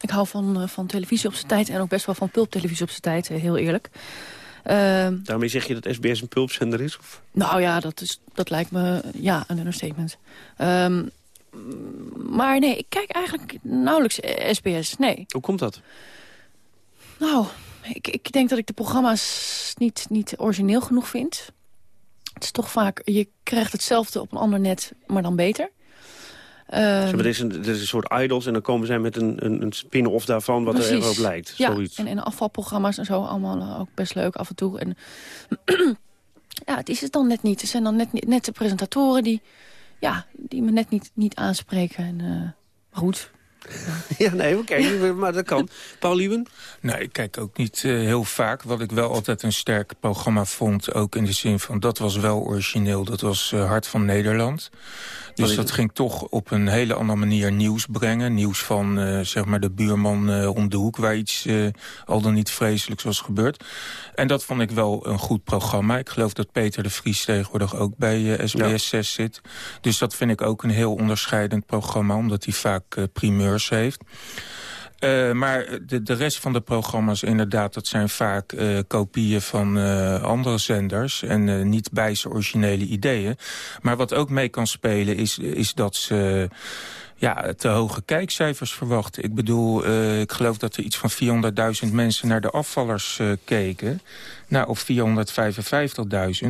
ik hou van, uh, van televisie op zijn tijd... en ook best wel van pulptelevisie op zijn tijd, heel eerlijk. Uh, Daarmee zeg je dat SBS een pulpzender is? Of? Nou ja, dat, is, dat lijkt me ja, een understatement. Um, maar nee, ik kijk eigenlijk nauwelijks SBS, nee. Hoe komt dat? Nou, ik, ik denk dat ik de programma's niet, niet origineel genoeg vind. Het is toch vaak, je krijgt hetzelfde op een ander net, maar dan beter. Um, er, is een, er is een soort idols en dan komen zij met een, een, een spin-off daarvan wat precies. er erg op lijkt. Ja, zoiets. En, en afvalprogramma's en zo, allemaal ook best leuk af en toe. En, <clears throat> ja, het is het dan net niet. Er zijn dan net, net de presentatoren die, ja, die me net niet, niet aanspreken. En, uh, goed, <laughs> ja, nee, oké, maar dat kan. Paul Lieben? Nee, ik kijk ook niet uh, heel vaak. Wat ik wel altijd een sterk programma vond, ook in de zin van... dat was wel origineel, dat was uh, Hart van Nederland. Dus dat ging toch op een hele andere manier nieuws brengen. Nieuws van uh, zeg maar de buurman om de hoek... waar iets al dan niet vreselijks was gebeurd. En dat vond ik wel een goed programma. Ik geloof dat Peter de Vries tegenwoordig ook bij SBS 6 zit. Dus dat vind ik ook een heel onderscheidend programma... omdat hij vaak heeft. Uh, maar de, de rest van de programma's inderdaad, dat zijn vaak uh, kopieën van uh, andere zenders en niet bij zijn originele ideeën. Maar wat ook mee kan spelen is, is dat ze ja, te hoge kijkcijfers verwachten. Ik bedoel, ik geloof dat er iets van 400.000 mensen naar de afvallers keken. Nou, of 455.000.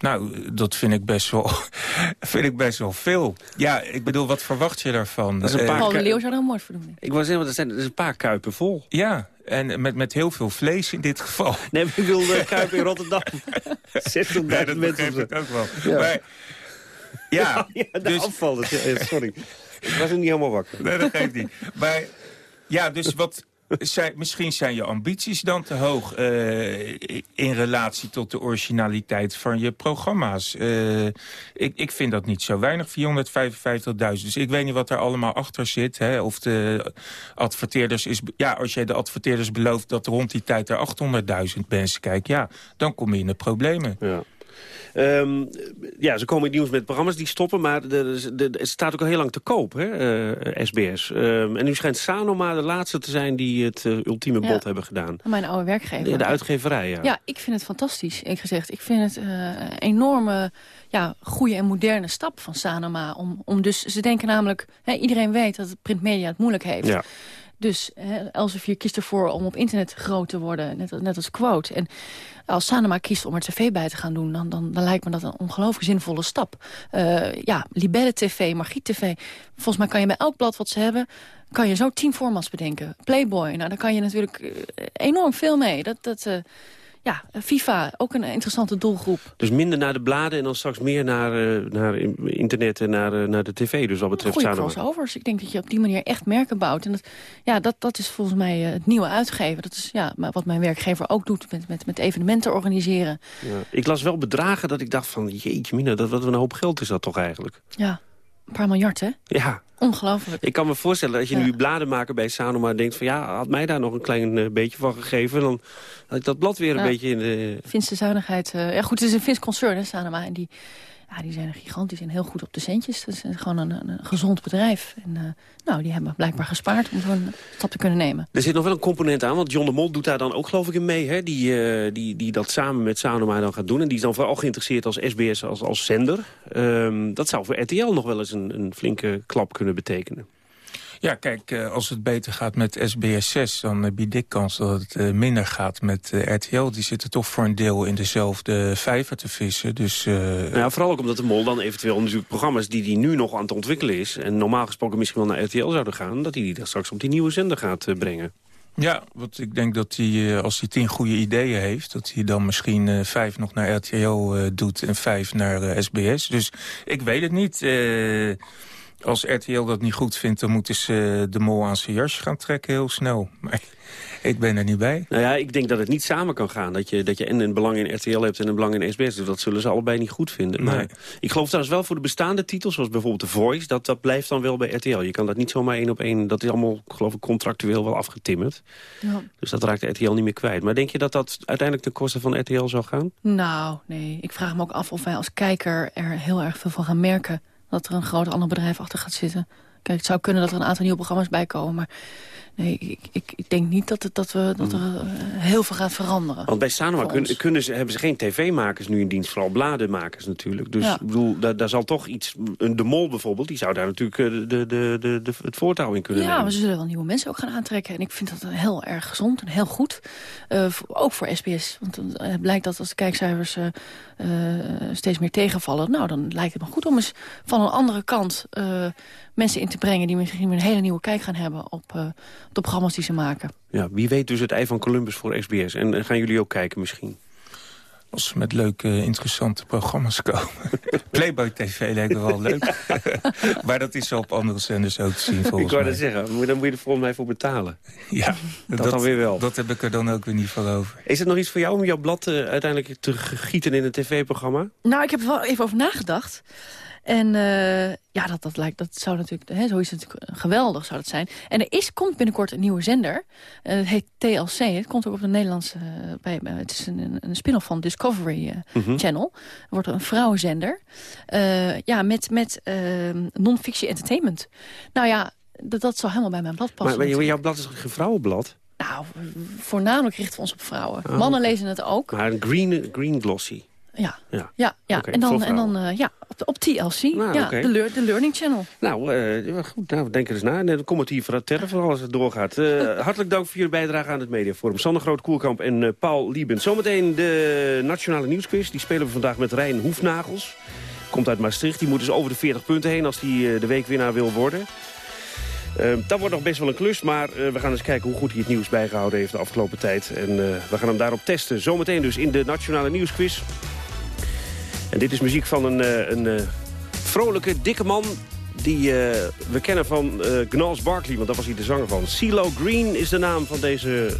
Nou, dat vind ik best wel, <laughs> vind ik best wel veel. Ja, ik bedoel, wat verwacht je daarvan? Dat is een paar Paul de Leeuw zou er een moord voor doen. Ik wou zeggen, dat zijn is een paar kuipen vol. Ja, en met, met heel veel vlees in dit geval. <laughs> Nee, maar ik wil de kuip in Rotterdam. <laughs> 60.000 nee, dat mensen. ik ook wel. Ja, maar, ja, ja de dus... afval. Sorry. Ik was er niet helemaal wakker. Nee, dat geeft niet. Maar ja, dus wat, misschien zijn je ambities dan te hoog uh, in relatie tot de originaliteit van je programma's. Uh, ik, ik vind dat niet zo weinig, 455.000. Dus ik weet niet wat er allemaal achter zit. Hè, of de adverteerders is... Ja, als jij de adverteerders belooft dat rond die tijd er 800.000 mensen kijken... ja, dan kom je in de problemen. Ja. Um, ja, ze komen in nieuws met programma's die stoppen, maar het staat ook al heel lang te koop, hè, uh, SBS. Um, en nu schijnt Sanoma de laatste te zijn die het uh, ultieme bod hebben gedaan. Mijn oude werkgever. De, de uitgeverij, ja. Ja, ik vind het fantastisch, ik gezegd. Ik vind het uh, een enorme, ja, goede en moderne stap van Sanoma. Om, om dus, ze denken namelijk, hè, iedereen weet dat het printmedia het moeilijk heeft. Ja. Dus hè, Elsevier kiest ervoor om op internet groot te worden, net, net als Quote. En als Sanoma kiest om er tv bij te gaan doen... dan, dan, dan lijkt me dat een ongelooflijk zinvolle stap. Uh, ja, Libelle TV, Margriet TV. Volgens mij kan je bij elk blad wat ze hebben... kan je zo tien formats bedenken. Playboy, nou, daar kan je natuurlijk uh, enorm veel mee. Dat... dat uh, ja, FIFA, ook een interessante doelgroep. Dus minder naar de bladen en dan straks meer naar, uh, naar internet en naar, uh, naar de tv. Dus wat betreft Goeie crossovers. Ik denk dat je op die manier echt merken bouwt. En dat, ja, dat, dat is volgens mij uh, het nieuwe uitgeven. Dat is ja, wat mijn werkgever ook doet met, met, met evenementen organiseren. Ja. Ik las wel bedragen dat ik dacht van... jeetje mina, dat, wat een hoop geld is dat toch eigenlijk? Ja, een paar miljard hè? Ja, Ongelooflijk. Ik kan me voorstellen dat je ja. nu bladenmaker bij Sanoma denkt van... ja, had mij daar nog een klein uh, beetje van gegeven... dan had ik dat blad weer een beetje in de... Finse zuinigheid. Uh, ja goed, het is een Fins concern, hè, Sanoma. En die, ja, die zijn gigantisch en heel goed op de centjes. Dat is gewoon een, een, gezond bedrijf. En uh, nou, die hebben blijkbaar gespaard om zo'n stap te kunnen nemen. Er zit nog wel een component aan, want John de Mol doet daar dan ook geloof ik in mee. Hè? Die, die, die dat samen met Sanoma dan gaat doen. En die is dan vooral geïnteresseerd als SBS, als, als zender. Um, dat zou voor RTL nog wel eens een, een flinke klap kunnen betekenen. Ja, kijk, als het beter gaat met SBS6... dan heb je dik kans dat het uh, minder gaat met RTL. Die zitten toch voor een deel in dezelfde vijver te vissen. Dus, uh... nou ja, vooral ook omdat de Mol dan eventueel natuurlijk programma's... die die nu nog aan het ontwikkelen is... en normaal gesproken misschien wel naar RTL zouden gaan... dat hij die dan straks op die nieuwe zender gaat brengen. Ja, want ik denk dat hij, als hij tien goede ideeën heeft... dat hij dan misschien uh, vijf nog naar RTL uh, doet en vijf naar SBS. Dus ik weet het niet. Als RTL dat niet goed vindt... dan moeten ze de mol aan zijn jas gaan trekken heel snel. <laughs> Maar ik ben er niet bij. Nou ja, ik denk dat het niet samen kan gaan. Dat je, dat je en een belang in RTL hebt en een belang in SBS. Dus dat zullen ze allebei niet goed vinden. Nee. Maar ik geloof trouwens wel voor de bestaande titels, zoals bijvoorbeeld The Voice... dat, dat blijft dan wel bij RTL. Je kan dat niet zomaar één op één... dat is allemaal, geloof ik, contractueel wel afgetimmerd. Ja. Dus dat raakt RTL niet meer kwijt. Maar denk je dat dat uiteindelijk ten koste van RTL zou gaan? Nou, nee. Ik vraag me ook af of wij als kijker er heel erg veel van gaan merken... dat er een groot ander bedrijf achter gaat zitten. Kijk, het zou kunnen dat er een aantal nieuwe programma's bij komen... maar nee, ik, ik, ik denk niet dat, het, dat, we, dat er uh, heel veel gaat veranderen. Want bij Sanoma kun, kunnen ze, hebben ze geen tv-makers nu in dienst, vooral bladenmakers natuurlijk. Dus Ja. ik bedoel, daar, daar zal toch iets... De Mol bijvoorbeeld, die zou daar natuurlijk eh, de, de, de, de, het voortouw in kunnen Ja, nemen. maar ze zullen wel nieuwe mensen ook gaan aantrekken. En ik vind dat heel erg gezond en heel goed. Uh, voor- ook voor SBS. Want uh, blijkt dat als de kijkcijfers uh, uh, steeds meer tegenvallen... nou, dan lijkt het me goed om eens van een andere kant... uh, mensen in te brengen die misschien een hele nieuwe kijk gaan hebben... op, uh, op de programma's die ze maken. Ja, wie weet dus het ei van Columbus voor SBS. En gaan jullie ook kijken misschien? Als ze met leuke, interessante programma's komen. <laughs> Playboy TV lijkt me wel <laughs> leuk. maar dat is op andere zenders ook te zien volgens Ik wou dat zeggen, dan moet je er volgens mij voor betalen. Ja, dat, dan weer wel. Dat heb ik er dan ook weer niet voor over. Is het nog iets voor jou om jouw blad eh, uiteindelijk te gieten in een tv-programma? Nou, ik heb er wel even over nagedacht. En eh, ja, dat, dat, lijkt, dat zou natuurlijk, hè, zo is het natuurlijk geweldig zou dat zijn. En er is, komt binnenkort een nieuwe zender. Eh, het heet TLC. Het komt ook op de Nederlandse... eh, bij, het is een, een spin-off van Discovery Mhm. Channel. Het wordt een vrouwenzender. Ja, met, met eh, non-fiction entertainment. Nou ja, dat, dat zal helemaal bij mijn blad Maar, passen. maar natuurlijk. jouw blad is geen vrouwenblad? Nou, voornamelijk richten we ons op vrouwen. Oh. Mannen lezen het ook. Maar een green, green glossy. Ja, Ja. ja, ja. En dan, en dan eh, ja, op, TLC. ja, oké. de, lear- de Learning Channel. Nou, eh, goed, nou, denk er eens na. En dan komt het hier voor terren voor alles wat doorgaat. Eh, <laughs> hartelijk dank voor jullie bijdrage aan het Mediaforum. Sander Groot-Koelkamp en Paul Liebens. Zometeen de Nationale Nieuwsquiz. Die spelen we vandaag met Rijn Hoefnagels. Komt uit Maastricht. Die moet dus over de 40 punten heen als hij de weekwinnaar wil worden. Eh, dat wordt nog best wel een klus, maar we gaan eens kijken hoe goed hij het nieuws bijgehouden heeft de afgelopen tijd. En we gaan hem daarop testen. Zometeen dus in de Nationale Nieuwsquiz. En dit is muziek van een, eh, een eh, vrolijke, dikke man... die eh, we kennen van eh Gnals Barkley, want daar was hij de zanger van. CeeLo Green is de naam van deze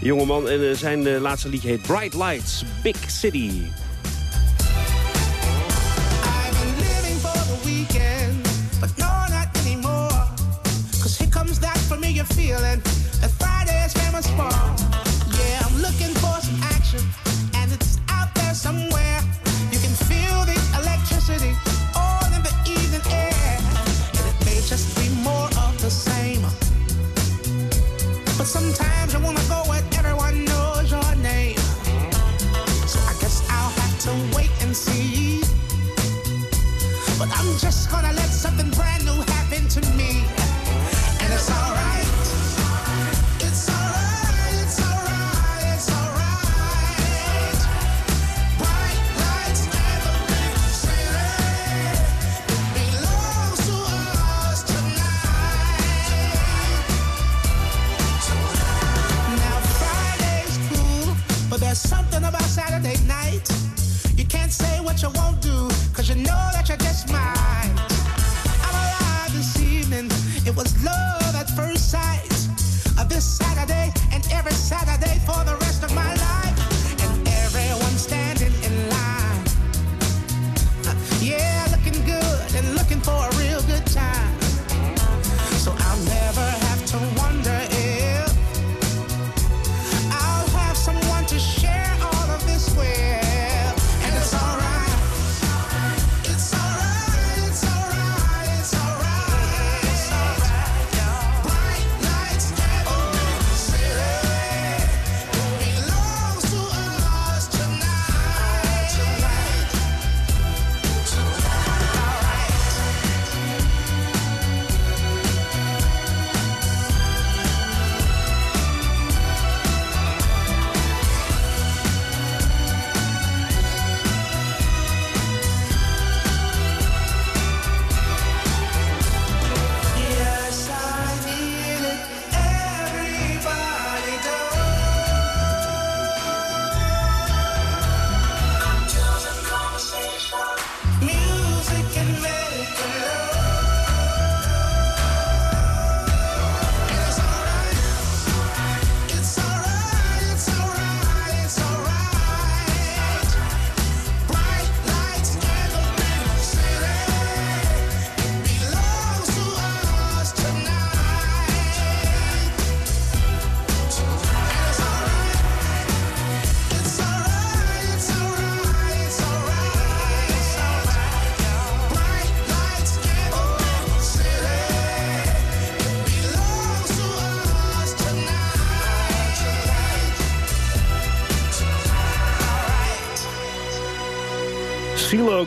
jonge man. En zijn laatste liedje heet Bright Lights, Big City. that feeling that Friday is famous. Yeah, I'm looking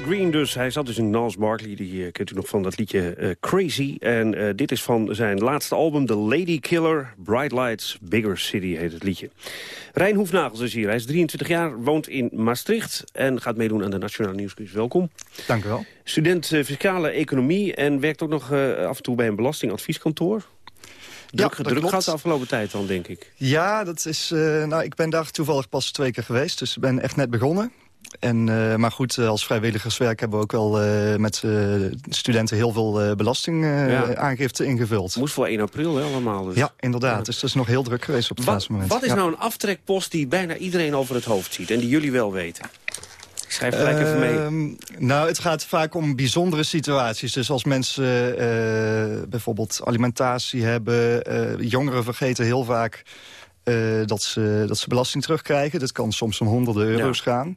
Green dus. Hij zat dus in Nals Barkley. Die eh, kent u nog van dat liedje eh, Crazy. En eh, dit is van zijn laatste album, The Lady Killer. Bright Lights, Bigger City heet het liedje. Rijn Hoefnagels is hier. Hij is 23 jaar, woont in Maastricht... en gaat meedoen aan de Nationale Nieuwsquiz. Welkom. Dank u wel. Student fiscale economie en werkt ook nog eh, af en toe bij een belastingadvieskantoor. Druk, dat druk klopt. gehad de afgelopen tijd dan, denk ik. Ja, dat is, eh, nou, ik ben daar toevallig pas twee keer geweest. Dus ik ben echt net begonnen. En, eh, maar goed, eh, als vrijwilligerswerk hebben we ook wel eh, met studenten heel veel eh Ja. belastingaangifte ingevuld. Moest voor 1 april hè, allemaal. Dus. Ja, inderdaad. Dus dat is nog heel druk geweest op het Wat, laatste moment. wat is Ja. nou een aftrekpost die bijna iedereen over het hoofd ziet... en die jullie wel weten? Ik schrijf gelijk even mee. Ehm, nou, het gaat vaak om bijzondere situaties. Dus als mensen bijvoorbeeld alimentatie hebben... jongeren vergeten heel vaak eh, dat, ze, dat ze belasting terugkrijgen. Dat kan soms om honderden euro's gaan.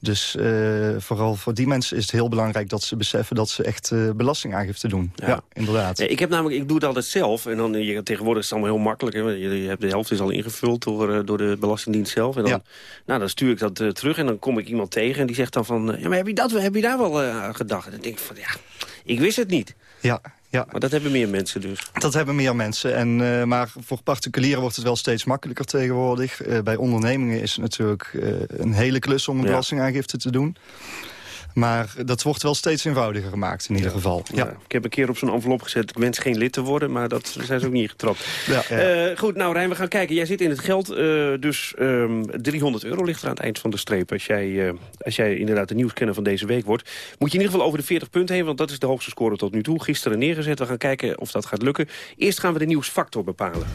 Dus eh, vooral voor die mensen is het heel belangrijk dat ze beseffen... dat ze echt eh, belastingaangifte doen. Ja, inderdaad. Nee, ik heb namelijk, ik doe het altijd zelf. En dan, je, tegenwoordig is het allemaal heel makkelijk. Hè. Je, je hebt de helft is al ingevuld door, door de Belastingdienst zelf. En dan, nou, dan stuur ik dat terug en dan kom ik iemand tegen en die zegt dan van... ja, maar heb je, dat, heb je daar wel aan gedacht? En dan denk ik van, ja, ik wist het niet. Ja, ja. Maar dat hebben meer mensen dus. Dat hebben meer mensen. En, eh, maar voor particulieren wordt het wel steeds makkelijker tegenwoordig. Eh, bij ondernemingen is het natuurlijk eh, een hele klus om een Ja. belastingaangifte te doen. Maar dat wordt wel steeds eenvoudiger gemaakt in ieder geval. Ja. Ik heb een keer op zo'n envelop gezet, ik wens geen lid te worden, maar dat zijn ze ook niet getrapt. Ja. Eh, goed, nou Rijn, we gaan kijken. Jij zit in het geld, eh, dus ehm 300 euro ligt er aan het eind van de streep. Als jij, eh, als jij inderdaad de nieuwskenner van deze week wordt. Moet je in ieder geval over de 40 punten heen, want dat is de hoogste score tot nu toe. Gisteren neergezet, we gaan kijken of dat gaat lukken. Eerst gaan we de nieuwsfactor bepalen.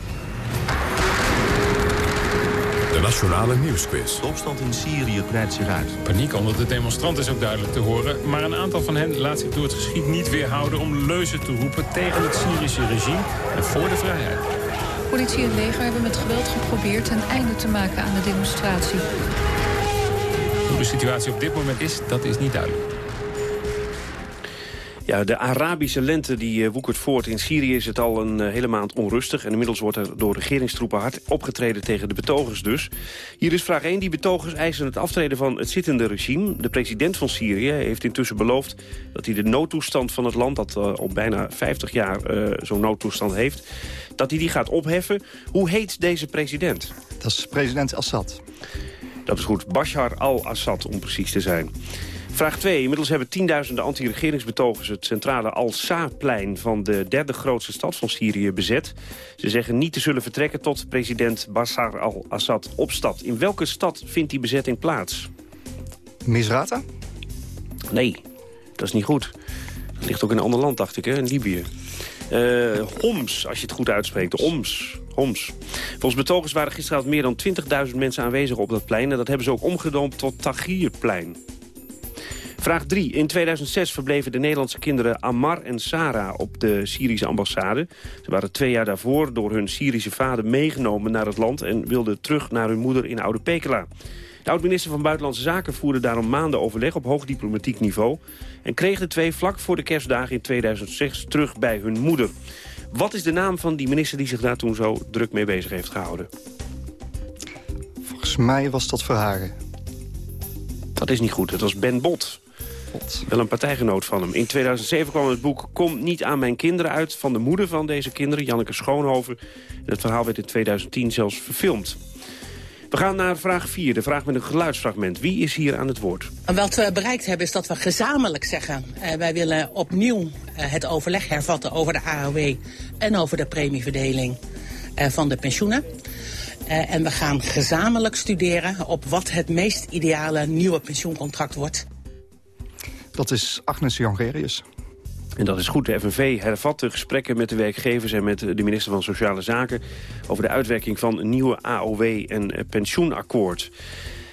De Nationale Nieuwsquiz. De opstand in Syrië breidt zich uit. Paniek onder de demonstranten is ook duidelijk te horen. Maar een aantal van hen laat zich door het geschied niet weerhouden... om leuzen te roepen tegen het Syrische regime en voor de vrijheid. Politie en leger hebben met geweld geprobeerd een einde te maken aan de demonstratie. Hoe de situatie op dit moment is, dat is niet duidelijk. Ja, de Arabische lente die eh, woekert voort. In Syrië is het al een eh, hele maand onrustig. En inmiddels wordt er door regeringstroepen hard opgetreden tegen de betogers dus. Hier is vraag 1. Die betogers eisen het aftreden van het zittende regime. De president van Syrië heeft intussen beloofd dat hij de noodtoestand van het land... dat eh, al bijna 50 jaar zo'n noodtoestand heeft... dat hij die gaat opheffen. Hoe heet deze president? Dat is president Assad. Dat is goed. Bashar al-Assad, om precies te zijn. Vraag 2. Inmiddels hebben tienduizenden anti-regeringsbetogers... het centrale Al-Sa-plein van de derde grootste stad van Syrië bezet. Ze zeggen niet te zullen vertrekken tot president Bashar al-Assad opstapt. In welke stad vindt die bezetting plaats? Misrata? Nee, dat is niet goed. Dat ligt ook in een ander land, dacht ik, hè? in Libië. Eh, Homs, als je het goed uitspreekt. Homs. Homs. Volgens betogers waren gisteravond meer dan 20.000 mensen aanwezig op dat plein... en dat hebben ze ook omgedoomd tot Tahrirplein. Vraag 3. In 2006 verbleven de Nederlandse kinderen Ammar en Sarah op de Syrische ambassade. Ze waren twee jaar daarvoor door hun Syrische vader meegenomen naar het land... en wilden terug naar hun moeder in Oude Pekela. De oud-minister van Buitenlandse Zaken voerde daarom maanden overleg op hoog diplomatiek niveau... en kreeg de twee vlak voor de kerstdagen in 2006 terug bij hun moeder. Wat is de naam van die minister die zich daar toen zo druk mee bezig heeft gehouden? Volgens mij was dat Verhagen. Dat is niet goed, het was Ben Bot. Wel een partijgenoot van hem. In 2007 kwam het boek Kom niet aan mijn kinderen uit... van de moeder van deze kinderen, Janneke Schoonhoven. En het verhaal werd in 2010 zelfs verfilmd. We gaan naar vraag 4, de vraag met een geluidsfragment. Wie is hier aan het woord? En wat we bereikt hebben is dat we gezamenlijk zeggen... eh, wij willen opnieuw eh, het overleg hervatten over de AOW... en over de premieverdeling eh, van de pensioenen. Eh, en we gaan gezamenlijk studeren op wat het meest ideale nieuwe pensioencontract wordt. Dat is Agnes Jongerius. En dat is goed. De FNV hervat de gesprekken met de werkgevers en met de minister van Sociale Zaken... over de uitwerking van een nieuwe AOW en pensioenakkoord.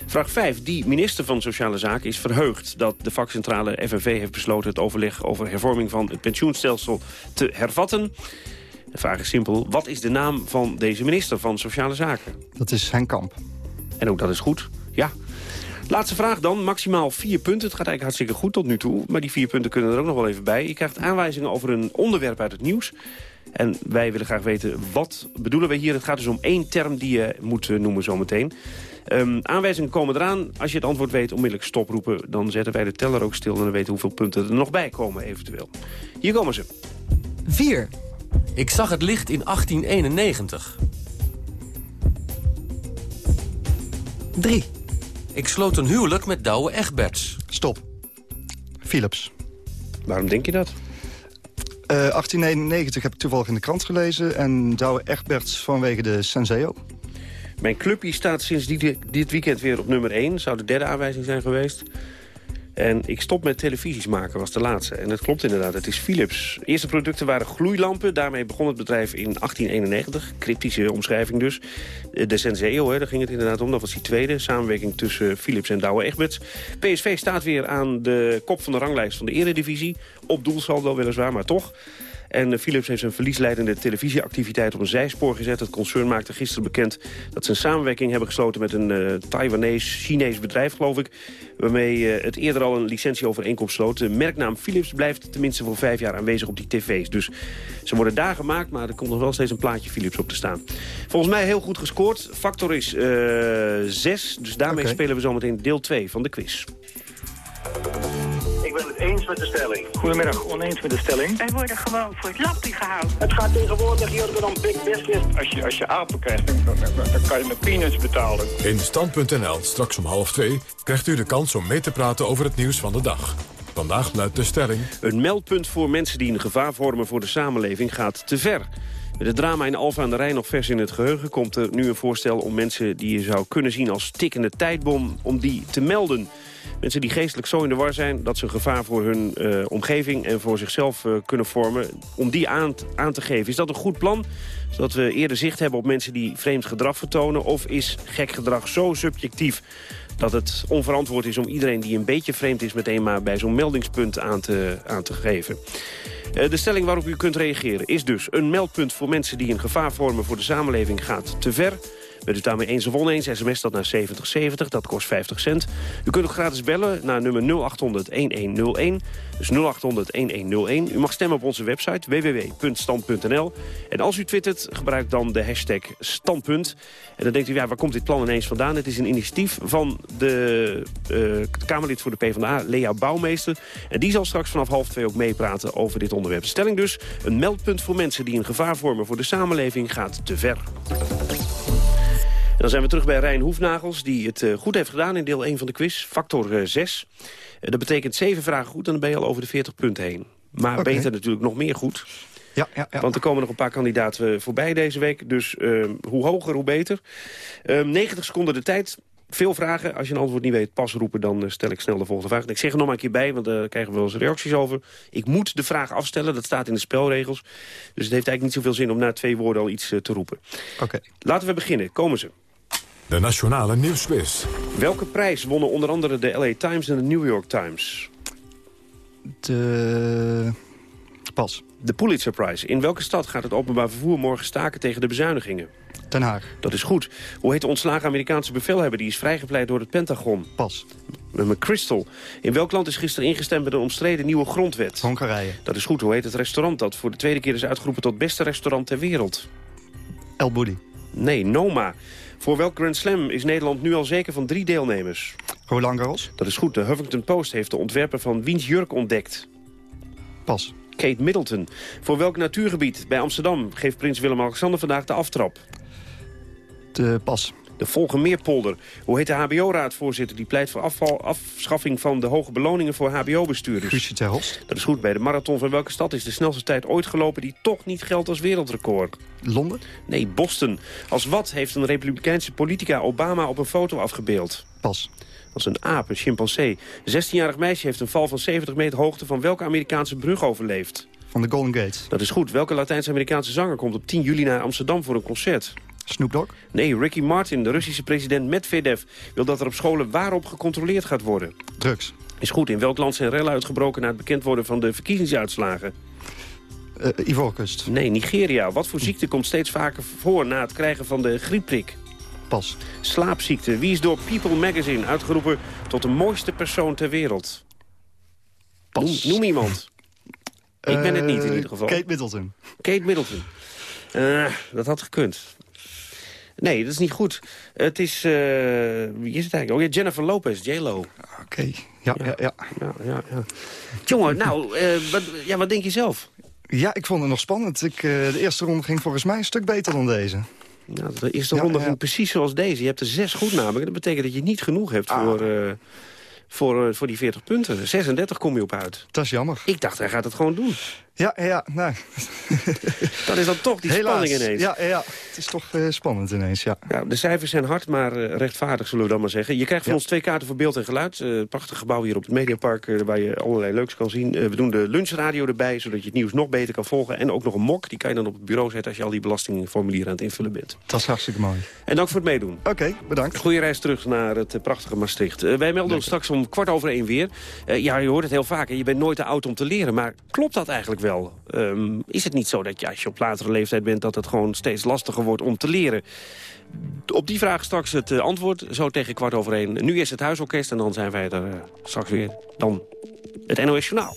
Vraag 5. Die minister van Sociale Zaken is verheugd dat de vakcentrale FNV heeft besloten het overleg over hervorming van het pensioenstelsel te hervatten. De vraag is simpel. Wat is de naam van deze minister van Sociale Zaken? Dat is Henk Kamp. En ook dat is goed. Ja. Laatste vraag dan. Maximaal vier punten. Het gaat eigenlijk hartstikke goed tot nu toe. Maar die vier punten kunnen er ook nog wel even bij. Je krijgt aanwijzingen over een onderwerp uit het nieuws. En wij willen graag weten, wat bedoelen we hier? Het gaat dus om één term die je moet eh, noemen zometeen. Um, aanwijzingen komen eraan. Als je het antwoord weet, onmiddellijk stoproepen. Dan zetten wij de teller ook stil en dan weten we hoeveel punten er nog bij komen eventueel. Hier komen ze. 4. Ik zag het licht in 1891. 3. Ik sloot een huwelijk met Douwe Egberts. Stop. Philips. Waarom denk je dat? Eh, 1891 heb ik toevallig in de krant gelezen. En Douwe Egberts vanwege de Senseo. Mijn clubje staat sinds die, dit weekend weer op nummer 1. Zou de derde aanwijzing zijn geweest. En ik stop met televisies maken, was de laatste. En dat klopt inderdaad, het is Philips. Eerste producten waren gloeilampen. Daarmee begon het bedrijf in 1891. Cryptische omschrijving dus. De Senseo, hè, daar ging het inderdaad om. Dat was die tweede. Samenwerking tussen Philips en Douwe Egberts. PSV staat weer aan de kop van de ranglijst van de eredivisie. Op doelsaldo weliswaar, maar toch. En eh, Philips heeft zijn verliesleidende televisieactiviteit op een zijspoor gezet. Het concern maakte gisteren bekend dat ze een samenwerking hebben gesloten... met een uh, Taiwanese-Chinees bedrijf, geloof ik... waarmee uh, het eerder al een licentieovereenkomst sloot. De merknaam Philips blijft tenminste voor vijf jaar aanwezig op die tv's. Dus ze worden daar gemaakt, maar er komt nog wel steeds een plaatje Philips op te staan. Volgens mij heel goed gescoord. Factor is 6, dus daarmee okay. spelen we zometeen deel 2 van de quiz. Ben het eens met de stelling. Goedemiddag, oneens met de stelling. Wij worden gewoon voor het lappie gehouden. Het gaat tegenwoordig hier dan big business. Als je, als je apen krijgt, dan, dan, dan kan je met peanuts betalen. In Stand.nl, straks om half twee, krijgt u de kans om mee te praten over het nieuws van de dag. Vandaag luidt de stelling... Een meldpunt voor mensen die een gevaar vormen voor de samenleving gaat te ver. Met het drama in Alfa aan de Rijn nog vers in het geheugen... komt er nu een voorstel om mensen die je zou kunnen zien als tikkende tijdbom... om die te melden. Mensen die geestelijk zo in de war zijn dat ze een gevaar voor hun uh, omgeving en voor zichzelf uh, kunnen vormen, om die aan, aan te geven. Is dat een goed plan? Zodat we eerder zicht hebben op mensen die vreemd gedrag vertonen? Of is gek gedrag zo subjectief dat het onverantwoord is om iedereen die een beetje vreemd is meteen maar bij zo'n meldingspunt aan te, aan te geven? Uh, de stelling waarop u kunt reageren is dus een meldpunt voor mensen die een gevaar vormen voor de samenleving gaat te ver. Bent u daarmee eens of oneens, sms dat naar 7070, dat kost 50 cent. U kunt ook gratis bellen naar nummer 0800-1101, dus 0800-1101. U mag stemmen op onze website www.stand.nl. En als u twittert, gebruik dan de hashtag standpunt. En dan denkt u, ja, waar komt dit plan ineens vandaan? Het is een initiatief van de uh, Kamerlid voor de PvdA, Lea Bouwmeester. En die zal straks vanaf half twee ook meepraten over dit onderwerp. De stelling dus, een meldpunt voor mensen die een gevaar vormen voor de samenleving gaat te ver. Dan zijn we terug bij Rijn Hoefnagels, die het uh, goed heeft gedaan in deel 1 van de quiz. Factor uh, 6. Uh, dat betekent 7 vragen goed en dan ben je al over de 40 punten heen. Maar okay. beter natuurlijk nog meer goed. Ja, ja, ja. Want er komen nog een paar kandidaten voorbij deze week. Dus uh, hoe hoger, hoe beter. 90 seconden de tijd. Veel vragen. Als je een antwoord niet weet, pas roepen. Dan uh, stel ik snel de volgende vraag. Ik zeg er nog maar een keer bij, want daar krijgen we wel eens reacties over. Ik moet de vraag afstellen. Dat staat in de spelregels. Dus het heeft eigenlijk niet zoveel zin om na twee woorden al iets te roepen. Oké. Okay. Laten we beginnen. Komen ze. De Nationale Nieuwsquiz. Welke prijs wonnen onder andere de LA Times en de New York Times? De... Pas. De Pulitzer Prize. In welke stad gaat het openbaar vervoer morgen staken tegen de bezuinigingen? Den Haag. Dat is goed. Hoe heet de ontslagen Amerikaanse bevelhebber? Die is vrijgepleit door het Pentagon. Pas. McChrystal. In welk land is gisteren ingestemd met een omstreden nieuwe grondwet? Hongarije. Dat is goed. Hoe heet het restaurant dat voor de tweede keer is uitgeroepen tot beste restaurant ter wereld? El Boudi. Nee, Noma. Voor welk Grand Slam is Nederland nu al zeker van drie deelnemers? Roland Garros. Dat is goed. De Huffington Post heeft de ontwerper van Wiens Jurk ontdekt. Pas. Kate Middleton. Voor welk natuurgebied bij Amsterdam geeft prins Willem-Alexander vandaag de aftrap? De pas. De Volgemeerpolder. Hoe heet de HBO-raadvoorzitter die pleit voor afval, afschaffing van de hoge beloningen voor HBO-bestuurders? Guusje Terhos. Dat is goed. Bij de marathon van welke stad is de snelste tijd ooit gelopen die toch niet geldt als wereldrecord? Londen? Nee, Boston. Als wat heeft een republikeinse politica Obama op een foto afgebeeld? Pas. Als een aap, een chimpansee. Een 16-jarig meisje heeft een val van 70 meter hoogte van welke Amerikaanse brug overleefd? Van de Golden Gate. Dat is goed. Welke Latijns-Amerikaanse zanger komt op 10 juli naar Amsterdam voor een concert? Snoop Dogg? Nee, Ricky Martin, de Russische president Medvedev... wil dat er op scholen waarop gecontroleerd gaat worden. Drugs. Is goed. In welk land zijn rellen uitgebroken... na het bekend worden van de verkiezingsuitslagen? Uh, Ivoorkust. Nee, Nigeria. Wat voor ziekte komt steeds vaker voor... na het krijgen van de griepprik? Pas. Slaapziekte. Wie is door People Magazine uitgeroepen... tot de mooiste persoon ter wereld? Pas. Noem, noem iemand. Ik ben het niet in ieder geval. Kate Middleton. Kate Middleton. Uh, dat had gekund. Nee, dat is niet goed. Het is, uh, wie is het eigenlijk? Oh ja, Jennifer Lopez, J-Lo. Oké, okay. ja, ja, ja. ja, ja, ja. Jongen, nou, uh, wat, ja, wat denk je zelf? Ja, ik vond het nog spannend. Ik, uh, de eerste ronde ging volgens mij een stuk beter dan deze. Nou, de eerste ronde ging precies zoals deze. Je hebt er zes goed namelijk. Dat betekent dat je niet genoeg hebt ah. voor, voor, voor die 40 punten. 36 kom je op uit. Dat is jammer. Ik dacht, hij gaat het gewoon doen. Ja, ja, nou. <laughs> Dat is dan toch die Helaas. spanning ineens. Ja, ja, het is toch eh, spannend ineens, ja. Ja, de cijfers zijn hard, maar eh, rechtvaardig, zullen we dan maar zeggen. Je krijgt van Ja. ons twee kaarten voor beeld en geluid. Eh, prachtig gebouw hier op het Mediapark, waar je allerlei leuks kan zien. We doen de lunchradio erbij, zodat je het nieuws nog beter kan volgen. En ook nog een mok, die kan je dan op het bureau zetten... als je al die belastingformulieren aan het invullen bent. Dat is hartstikke mooi. En dank voor het meedoen. Oké, bedankt. Goeie reis terug naar het prachtige Maastricht. Wij melden ons straks om kwart over één weer. Ja, je hoort het heel vaak, je bent nooit te oud om te leren. Maar klopt dat eigenlijk wel? Ehm, is het niet zo dat je als je op latere leeftijd bent... dat het gewoon steeds lastiger wordt om te leren? Op die vraag straks het eh, antwoord, zo tegen kwart over één. Nu is het huisorkest en dan zijn wij er eh, straks weer. Dan het NOS Journaal.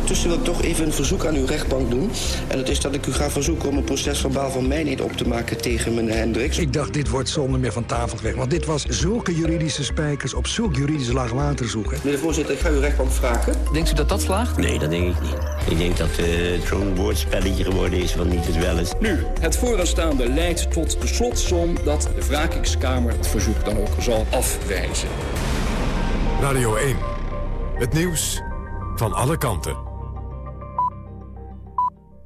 Ondertussen wil ik toch even een verzoek aan uw rechtbank doen. En dat is dat ik u ga verzoeken om een procesverbaal van mij niet op te maken tegen meneer Hendricks. Ik dacht, dit wordt zonder meer van tafel weg. Want dit was zulke juridische spijkers op zulk juridisch laag water zoeken. Meneer de voorzitter, ik ga uw rechtbank vragen. Denkt u dat dat slaagt? Nee, dat denk ik niet. Ik denk dat eh, het zo'n woordspelletje geworden is van niet het wel eens. Nu, het vooraanstaande leidt tot de slotsom dat de wrakingskamer het verzoek dan ook zal afwijzen. Radio 1. Het nieuws van alle kanten.